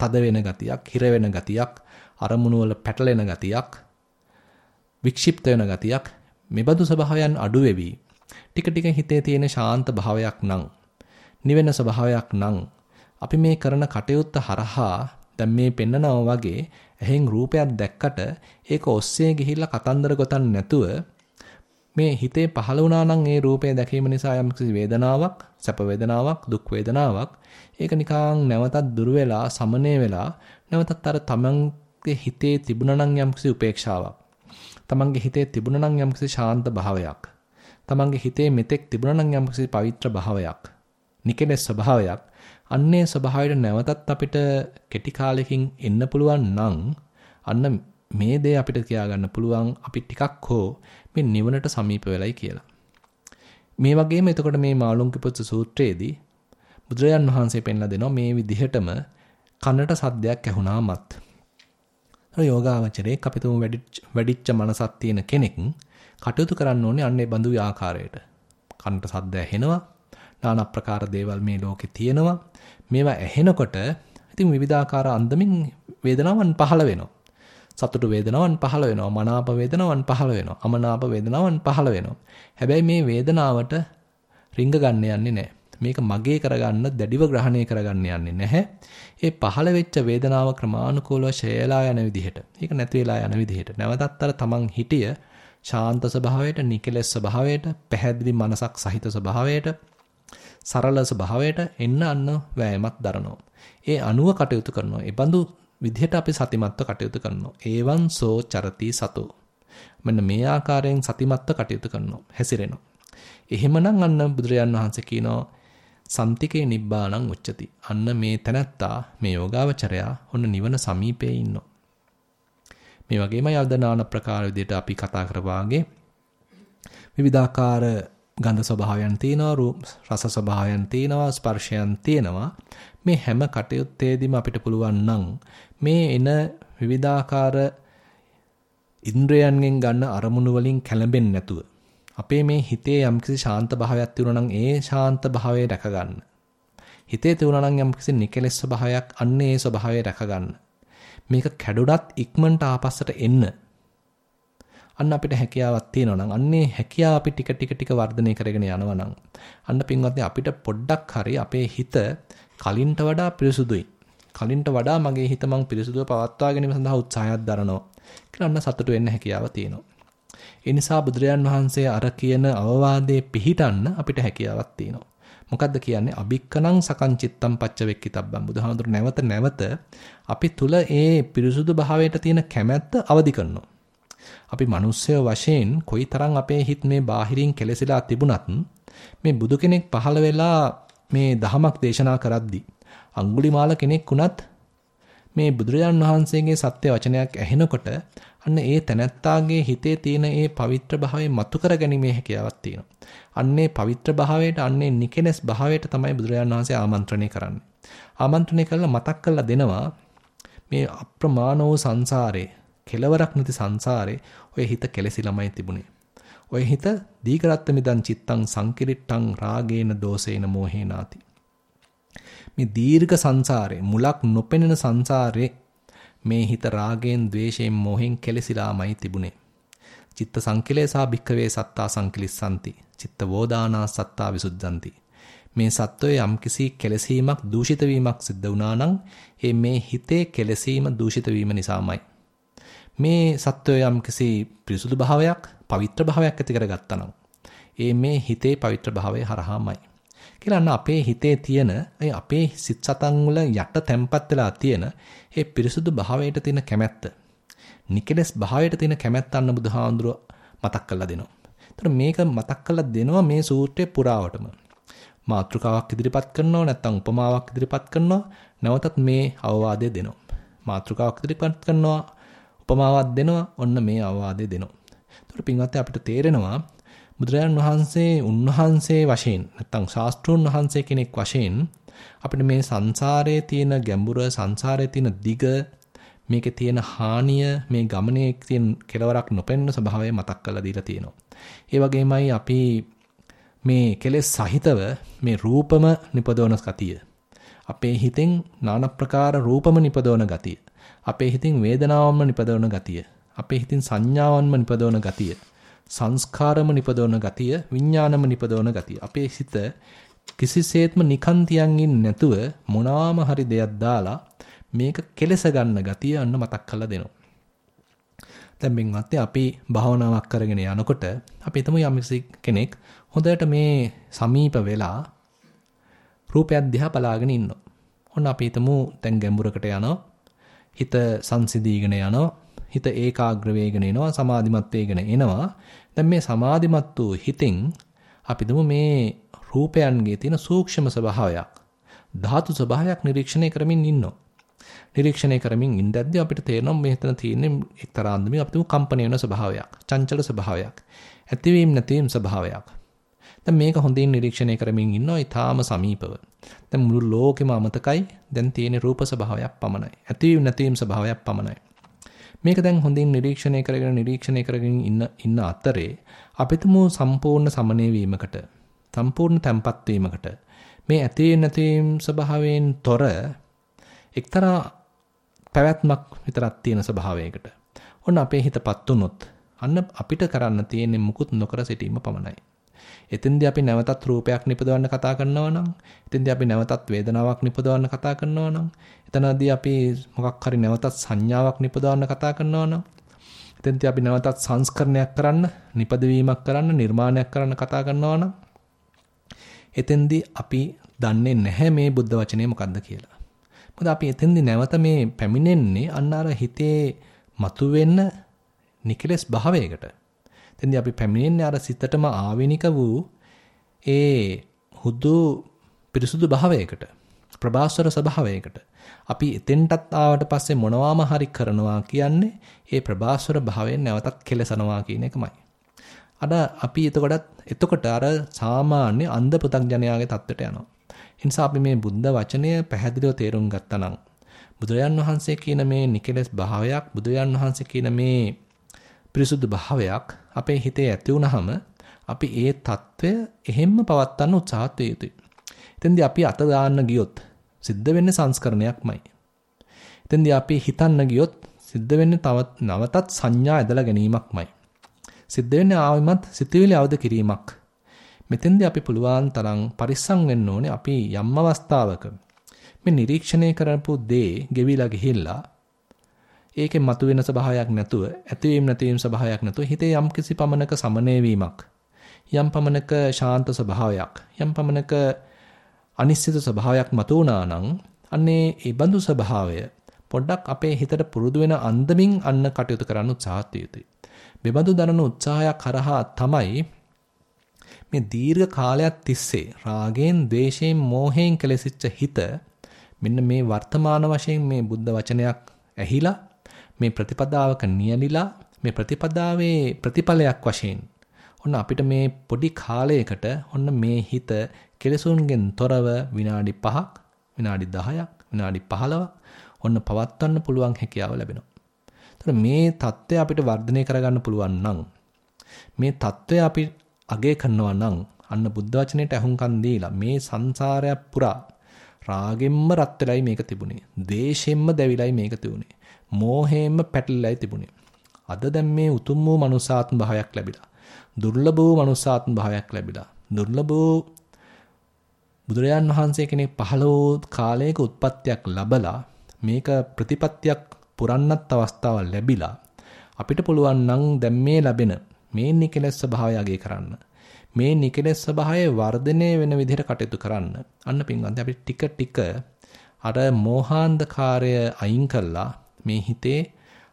තද වෙන ගතියක්, හිර වෙන ගතියක්, අරමුණු වල පැටලෙන ගතියක්, වික්ෂිප්ත වෙන ගතියක්, මෙබඳු ස්වභාවයන් අඩු වෙවි. ටික ටික හිතේ තියෙන ශාන්ත භාවයක් නම්, නිවෙන ස්වභාවයක් නම් අපි මේ කරන කටයුත්ත හරහා දැන් මේ පෙන්නනවා වගේ එහෙන් රූපයක් දැක්කට ඒක ඔස්සේ ගිහිල්ලා කතන්දර ගොතන්න නැතුව මේ හිතේ පහළ වුණා නම් ඒ රූපය දැකීම නිසා යම් කිසි වේදනාවක්, සැප වේදනාවක්, දුක් වේදනාවක් ඒක නිකං නැවතත් දුර වෙලා සමනය වෙලා නැවතත් අර තමන්ගේ හිතේ තිබුණා නම් යම් කිසි උපේක්ෂාවක්. තමන්ගේ හිතේ තිබුණා නම් යම් කිසි ශාන්ත භාවයක්. තමන්ගේ හිතේ මෙතෙක් තිබුණා නම් යම් කිසි පවිත්‍ර භාවයක්. නිකෙලස් ස්වභාවයක්. අන්නේ ස්වභාවයට නැවතත් අපිට කෙටි කාලෙකින් එන්න පුළුවන් නම් අන්න මේ දේ අපිට කියා ගන්න පුළුවන් අපි ටිකක් හෝ මේ නිවනට සමීප වෙලයි කියලා. මේ වගේම එතකොට මේ මාළුන්ගේ සූත්‍රයේදී බුදුරජාන් වහන්සේ පෙන්ලා දෙනවා මේ විදිහටම කනට සද්දයක් ඇහුණාමත්. අර යෝගාවචරයේ අපි තුමු වැඩිච්ච මනසක් තියෙන කෙනෙක් කටයුතු කරන්න ඕනේ අන්නේ බඳු ආකාරයට. කනට සද්ද ඇහෙනවා. নানা ප්‍රකාර දේවල් මේ ලෝකේ තියෙනවා. මේවා ඇහෙනකොට ඉතින් විවිධාකාර අන්දමින් වේදනාවන් පහළ වෙනවා. සතුටු වේදනාවන් පහළ වෙනවා. මනාප වේදනාවන් පහළ වෙනවා. අමනාප වේදනාවන් පහළ වෙනවා. හැබැයි මේ වේදනාවට රිංග ගන්න යන්නේ නැහැ. මේක මගේ කරගන්න දැඩිව ග්‍රහණය කරගන්න යන්නේ නැහැ. ඒ පහළ වෙච්ච වේදනාව ක්‍රමානුකූලව ෂයලා යන විදිහට. ඒක නැති වෙලා යන විදිහට. නැවතත් අර තමන් හිටිය ශාන්ත ස්වභාවයට, නිකලස් ස්වභාවයට, පැහැදිලි මනසක් සහිත ස්වභාවයට, සරල ස්වභාවයට එන්න අන්න වෑයමක් දරනවා. ඒ අනුව කටයුතු කරනවා. ඒ බඳු විදිහට අපි සතිමත්ව කටයුතු කරනවා. ඒවන් සෝ චරති සතෝ. මෙන්න මේ ආකාරයෙන් සතිමත්ව කටයුතු කරනවා. හැසිරෙනවා. එහෙමනම් අන්න බුදුරජාන් වහන්සේ කියනවා සම්තිකේ නිබ්බාණං උච්චති. අන්න මේ තැනැත්තා මේ යෝගාවචරයා ඔන්න නිවන සමීපයේ ඉන්නවා. මේ වගේම යවදනාන ප්‍රකාර විදිහට අපි කතා කරවාගේ විවිධාකාර ගන්ධ ස්වභාවයන් තියෙනවා රූප රස ස්වභාවයන් තියෙනවා ස්පර්ශයන් තියෙනවා මේ හැම කටයුත්තේදීම අපිට පුළුවන් නම් මේ එන විවිධාකාර ඉන්ද්‍රයන්ගෙන් ගන්න අරමුණු වලින් කැළඹෙන්නේ නැතුව අපේ මේ හිතේ යම්කිසි ශාන්ත භාවයක් තිබුණා නම් ඒ ශාන්ත භාවය රැක ගන්න. හිතේ තිබුණා නම් යම්කිසි නිකලස් ස්වභාවයක් අන්න ඒ ස්වභාවය රැක ගන්න. මේක කැඩුනත් ඉක්මනට ආපස්සට එන්න. අන්න අපිට හැකියාවක් තියෙනවා නම් අන්නේ හැකියාව අපි ටික ටික ටික වර්ධනය කරගෙන යනවා නම් අන්න පින්වත්නි අපිට පොඩ්ඩක් හරි අපේ හිත කලින්ට වඩා පිරිසුදුයි. කලින්ට වඩා මගේ හිත මං පිරිසුදුව පවත්වා ගැනීම සඳහා උත්සාහයක් දරනවා. කියලා අන්න සතුට වෙන්න හැකියාව තියෙනවා. ඒ නිසා බුදුරජාන් වහන්සේ අර කියන අවවාදයේ පිහිටන්න අපිට හැකියාවක් තියෙනවා. මොකද්ද කියන්නේ අබික්කනං සකං චිත්තම් පච්චවෙක්කිතබ්බම් බුදුහාමුදුර නැවත නැවත අපි තුල ඒ පිරිසුදු භාවයට තියෙන කැමැත්ත අවදි කරනවා. අපි මිනිස්සය වශයෙන් කොයිතරම් අපේ හිත මේ බාහිරින් කෙලසිලා තිබුණත් මේ බුදු කෙනෙක් පහළ වෙලා මේ දහමක් දේශනා කරද්දී අඟුලිමාල කෙනෙක් වුණත් මේ බුදුරජාන් වහන්සේගේ සත්‍ය වචනයක් ඇහෙනකොට අන්න ඒ තැනැත්තාගේ හිතේ තියෙන ඒ පවිත්‍ර භාවය මතු කර ගැනීමේ හැකියාවක් තියෙනවා. අන්නේ පවිත්‍ර භාවයට අන්නේ නිකෙනස් භාවයට තමයි බුදුරජාන් වහන්සේ ආමන්ත්‍රණය කරන්නේ. ආමන්ත්‍රණය කළා මතක් කරලා දෙනවා මේ අප්‍රමාණ වූ සංසාරේ කෙලවරක් නැති සංසාරේ ඔය හිත කෙලසිලමයි තිබුණේ. ඔය හිත දීකරත්ත මිදන් චිත්තං සංකිරිට්ටං රාගේන දෝසේන මෝහේනාති. මේ දීර්ඝ සංසාරේ මුලක් නොපෙනෙන සංසාරේ මේ හිත රාගයෙන් ద్వේෂයෙන් මෝහෙන් කෙලසිලාමයි තිබුණේ. චිත්ත සංකලේසා භික්කවේ සත්තා සංකලිස්සanti චිත්ත වෝදානා සත්තා විසුද්ධanti මේ සත්වයේ යම්කිසි කෙලසීමක් දූෂිත වීමක් සිද්ධ වුණා නම් ඒ මේ හිතේ කෙලසීම දූෂිත වීම නිසාමයි මේ සත්වයේ යම්කිසි පිරිසුදු භාවයක්, පවිත්‍ර භාවයක් ඇති කරගත්තා නම් ඒ මේ හිතේ පවිත්‍ර භාවය හරහාමයි. කියලා අපේ හිතේ තියෙන ඒ අපේ සිත් සතන් වල යට තැම්පත් වෙලා තියෙන ඒ පිරිසුදු භාවයට තියෙන කැමැත්ත. නිකලස් භාවයට තියෙන කැමැත්ත අන්න බුදුහාඳුර මතක් කරලා දෙනවා. ඒතර මේක මතක් කරලා දෙනවා මේ සූත්‍රයේ පුරාවටම. මාත්‍රිකාවක් ඉදිරිපත් කරනවා නැත්නම් උපමාවක් ඉදිරිපත් කරනවා නැවතත් මේ අවවාදය දෙනවා. මාත්‍රිකාවක් ඉදිරිපත් කරනවා උපමාවක් දෙනවා ඔන්න මේ අවවාදය දෙනවා. ඒතර පින්වත්නි අපිට තේරෙනවා බුදුරජාණන් වහන්සේ උන්වහන්සේ වශයෙන් නැත්නම් ශාස්ත්‍රෝන් වහන්සේ කෙනෙක් වශයෙන් අපිට මේ සංසාරයේ තියෙන ගැඹුර සංසාරයේ තියෙන දිග මේකේ තියෙන හානිය මේ ගමනේ තියෙන කෙලවරක් නොපෙන්න ස්වභාවය මතක් කරලා දීලා තියෙනවා. ඒ වගේමයි අපි මේ කෙලෙස් සහිතව මේ රූපම නිපදවන ගතිය. අපේ හිතෙන් নানা ප්‍රකාර රූපම නිපදවන ගතිය. අපේ හිතින් වේදනාවන්ම නිපදවන ගතිය. අපේ හිතින් සංඥාවන්ම නිපදවන ගතිය. සංස්කාරම නිපදවන ගතිය, විඥානම නිපදවන ගතිය. අපේ සිත කිසිසේත්ම නිකන්තියන් නැතුව මොනවාම හරි දෙයක් දාලා මේක කෙලස ගන්න ගතිය අන්න මතක් කරලා දෙනවා. දැන් බින්වත් අපි භාවනාවක් කරගෙන යනකොට අපි හිතමු යම් කෙනෙක් හොඳට මේ සමීප වෙලා රූපයක් දිහා බලාගෙන ඉන්නවා. ඔන්න අපි හිතමු දැන් ගැඹුරකට යනවා. හිත සංසිඳීගෙන යනවා. හිත ඒකාග්‍ර වේගෙන එනවා සමාධිමත් වේගෙන එනවා. දැන් මේ සමාධිමත් වූ හිතෙන් අපි මේ රූපයන්ගේ තියෙන සූක්ෂම ස්වභාවයක්. ධාතු ස්වභාවයක් නිරීක්ෂණය කරමින් ඉන්නවා. නිරීක්ෂණය කරමින් ඉඳද්දී අපිට තේරෙනවා මේ හිතන තියෙන එක්තරා අන්දමේ අපිට කම්පණය වෙන ස්වභාවයක් චංචල ස්වභාවයක් ඇතිවීම නැතිවීම ස්වභාවයක්. දැන් මේක හොඳින් නිරීක්ෂණය කරමින් ඉන්නවා ඊටාම සමීපව. දැන් මුළු ලෝකෙම අමතකයි. දැන් තියෙන රූප ස්වභාවයක් පමණයි. ඇතිවීම නැතිවීම ස්වභාවයක් පමණයි. මේක දැන් හොඳින් නිරීක්ෂණය කරගෙන නිරීක්ෂණය කරගෙන ඉන්න ඉන්න අතරේ අපිටම සම්පූර්ණ සමනය වීමකට සම්පූර්ණ තැම්පත් වීමකට මේ ඇති නැතිවීම ස්වභාවයෙන් තොර එක්තරා පැවැත්මක් විතරක් තියෙන ස්වභාවයකට. ඔන්න අපේ හිතපත් උනොත් අන්න අපිට කරන්න තියෙන්නේ මුකුත් නොකර සිටීම පමණයි. එතෙන්දී අපි නැවතත් රූපයක් නිපදවන්න කතා කරනවා නම් එතෙන්දී අපි නැවතත් වේදනාවක් නිපදවන්න කතා කරනවා නම් එතනදී අපි මොකක් හරි නැවතත් සංඥාවක් නිපදවන්න කතා කරනවා නම් එතෙන්දී අපි නැවතත් සංස්කරණයක් කරන්න, නිපදවීමක් කරන්න, නිර්මාණයක් කරන්න කතා කරනවා නම් එතෙන්දී අපි දන්නේ නැහැ මේ බුද්ධ වචනේ මොකද්ද කියලා. මොකද අපි එතෙන්දී නැවත මේ පැමිණෙන්නේ අන්න අර හිතේ මතුවෙන්න නිකලස් භාවයකට. එතෙන්දී අපි පැමිණෙන්නේ අර සිතටම ආවෙනික වූ ඒ හුදු පිරිසුදු භාවයකට ප්‍රබාස්වර ස්වභාවයකට අපි එතෙන්ටත් ආවට පස්සේ මොනවාම හරි කරනවා කියන්නේ ඒ ප්‍රබාස්වර භාවයෙන් නැවතත් කෙලසනවා කියන එකමයි. අද අපි එතකොටත් එතකොට අර සාමාන්‍ය අන්ධ පෘථග්ජනයාගේ தත්ත්වයට යනවා. ඒ නිසා අපි මේ බුද්ධ වචනය පැහැදිලිව තේරුම් ගත්තා නම් බුදුරජාන් වහන්සේ කියන මේ නිකලස් භාවයක් බුදුරජාන් වහන්සේ කියන මේ පිරිසුදු භාවයක් අපේ හිතේ ඇති වුනහම අපි ඒ తত্ত্বය එහෙම්ම පවත්වන්න උත්සාහත් වේ යුතුයි. එතෙන්දී අපි අත දාන්න ගියොත් සිද්ධ වෙන්නේ සංස්කරණයක්මයි. එතෙන්දී අපි හිතන්න ගියොත් සිද්ධ වෙන්නේ තවත් නවතත් සංඥා ඇදලා ගැනීමක්මයි. සිද්ධ වෙන්නේ ආවෙමත් සිතවිලි අවද කිරීමක්. මෙතෙන්දී අපි පුළුවන් තරම් පරිස්සම් වෙන්න ඕනේ අපි යම් අවස්ථාවක මේ නිරීක්ෂණය කරපු දේ ගෙවිලා ගිහිල්ලා ඒකේ මතුවෙන ස්වභාවයක් නැතුව ඇතිවීම නැතිවීම ස්වභාවයක් නැතුව හිතේ යම් කිසි පමණක සමනය වීමක් යම් පමණක ශාන්ත ස්වභාවයක් යම් පමණක අනිශ්චිත ස්වභාවයක් මතු වුණා නම් අන්නේ ඒ බඳු ස්වභාවය පොඩ්ඩක් අපේ හිතට පුරුදු වෙන අන්දමින් අන්න කටයුතු කරන්න උත්සාහත් යුතුයි. මෙබඳු දරන උත්සාහයක් කරහා තමයි මේ දීර්ඝ කාලයක් තිස්සේ රාගෙන්, ద్వේෂයෙන්, මෝහයෙන් කෙලසිච්ච හිත මෙන්න මේ වර්තමාන වශයෙන් මේ බුද්ධ වචනයක් ඇහිලා මේ ප්‍රතිපදාවක නියලිලා මේ ප්‍රතිපදාවේ ප්‍රතිඵලයක් වශයෙන් ඔන්න අපිට මේ පොඩි කාලයකට ඔන්න මේ හිත කෙලසුන්ගෙන් තොරව විනාඩි 5ක් විනාඩි 10ක් විනාඩි 15ක් ඔන්න පවත්වන්න පුළුවන් හැකියාව ලැබෙනවා. එතකොට මේ தත්ත්වය අපිට වර්ධනය කරගන්න පුළුවන් නම් මේ தත්ත්වය අපි අගය කරනවා නම් අන්න බුද්ධ වචනයට අහුම්කම් දීලා මේ සංසාරය පුරා රාගෙම්ම රත් වෙලයි මේක තිබුණේ. දේශෙම්ම දැවිලයි මේක තිබුණේ. මෝහයෙන්ම පැටලිලයි තිබුණේ. අද දැන් මේ උතුම් වූ මනුසාත්ම භාවයක් ලැබිලා. දුර්ලභ වූ මනුසාත්ම භාවයක් ලැබිලා. දුර්ලභ වූ බුදුරජාන් වහන්සේ කෙනෙක් පහළ වූ කාලයක උත්පත්තියක් ලැබලා මේක ප්‍රතිපත්තියක් පුරන්නත් අවස්ථාවක් ලැබිලා අපිට පුළුවන් නම් දැන් මේ ලැබෙන මේ නිකලස් ස්වභාවය අගය කරන්න මේ නිකලස් ස්වභාවය වර්ධනය වෙන විදිහට කටයුතු කරන්න අන්න පින්වන්ත අපි ටික ටික අර මෝහාන්ධකාරය අයින් කළා මේ හිතේ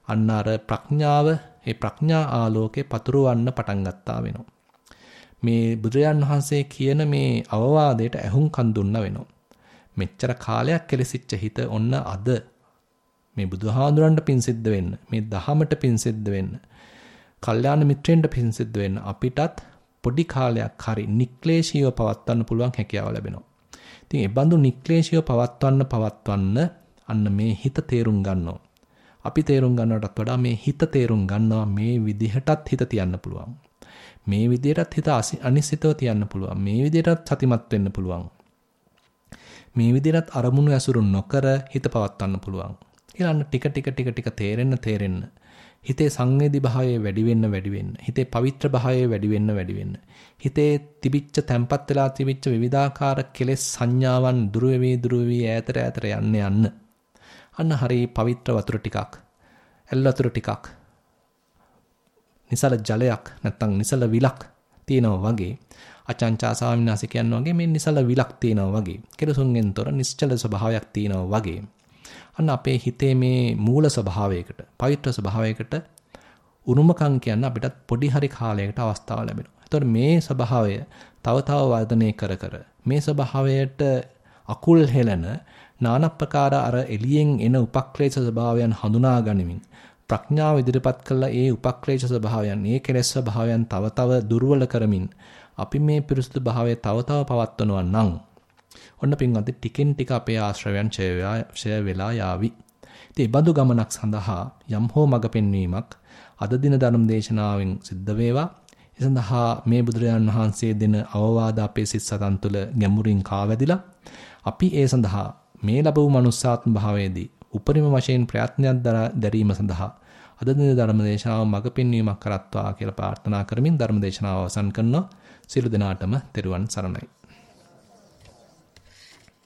අන්න අර ප්‍රඥාව ඒ ප්‍රඥා ආලෝකේ පතුරවන්න පටන් ගත්තා වෙනවා මේ බුදුරජාන් වහන්සේ කියන මේ අවවාදයට ඇහුම්කන් දුන්න වෙනවා. මෙච්චර කාලයක් කෙලසිච්ච හිත ඔන්න අද මේ බුදුහාඳුරන්ට පින් සිද්ධ වෙන්න, මේ දහමට පින් සිද්ධ වෙන්න, කල්යාණ මිත්‍රෙන්ට පින් සිද්ධ වෙන්න අපිටත් පොඩි කාලයක් හරි නික්ලේශීව පවත්වන්න පුළුවන් හැකියාව ලැබෙනවා. ඉතින් ඒ බඳු නික්ලේශීව පවත්වන්න පවත්වන්න අන්න මේ හිත තේරුම් ගන්නවා. අපි තේරුම් ගන්නවටත් වඩා මේ හිත තේරුම් ගන්නවා මේ විදිහටත් හිත තියන්න පුළුවන්. මේ විදිහටත් හිත අනිශ්චිතව තියන්න පුළුවන්. මේ විදිහටත් සතිමත් වෙන්න පුළුවන්. මේ විදිහටත් අරමුණු ඇසුරු නොකර හිත පවත්වන්න පුළුවන්. ඊළඟ ටික ටික ටික ටික තේරෙන්න තේරෙන්න හිතේ සංවේදී භාවය වැඩි වෙන්න වැඩි වෙන්න හිතේ පවිත්‍ර භාවය වැඩි වෙන්න වැඩි වෙන්න හිතේ තිබිච්ච තැම්පත් වෙලා තිබිච්ච විවිධාකාර කෙලෙස් සංඥාවන් දුර වෙවි දුර වෙවි ඈතට ඈතට යන්න යන්න අන්න හරි පවිත්‍ර වතුර ටිකක්. ඇල් වතුර ටිකක්. නිසල ජලයක් නැත්තම් නිසල විලක් තියෙනවා වගේ. අචංචා ස්වාමීන් වහන්සේ කියනවා වගේ මේ නිසල විලක් තියෙනවා වගේ. කෙලසුන්ගෙන් තොර නිශ්චල ස්වභාවයක් තියෙනවා වගේ. අන්න අපේ හිතේ මේ මූල ස්වභාවයකට පවිත්‍ර ස්වභාවයකට උරුමකම් කියන්න අපිටත් පොඩි හරි කාලයකට අවස්ථාව ලැබෙනවා. එතකොට මේ ස්වභාවය තව තව වර්ධනය කර කර මේ ස්වභාවයට අකුල් හෙලන নানা ප්‍රකාර අර එළියෙන් එන උපක්ලේශ ස්වභාවයන් හඳුනා ගනිමින් ප්‍රඥාව ඉදිරිපත් කළා ඒ උපක්ලේශ ස්වභාවයන්, ඒ කෙලෙස් ස්වභාවයන් තව තව දුර්වල කරමින් අපි මේ පිරිසුදු භාවය තව තව පවත්වනවා නම් ඔන්න පින්වත්නි ටිකෙන් ටික අපේ ආශ්‍රවයන් ඡය වෙලා යාවි. ඉතින් ඒ බඳු ගමනක් සඳහා යම් හෝ මඟ පෙන්වීමක් අද දින ධර්ම දේශනාවෙන් සිද්ධ වේවා. ඒ සඳහා මේ බුදුරජාන් වහන්සේ දෙන අවවාද අපේ සිත් සතන් තුළ ගැඹුරින් කාවැදිලා අපි ඒ සඳහා මේ ලැබූ මනුස්සාත්ම භාවයේදී උපරිම වශයෙන් ප්‍රයත්නයක් දැරීම සඳහා අද දින ධර්මදේශනාව මඟ පෙන්වීමක් කරත්වා කියලා ප්‍රාර්ථනා කරමින් ධර්මදේශනාව අවසන් කරනවා. සියලු දෙනාටම තෙරුවන් සරණයි.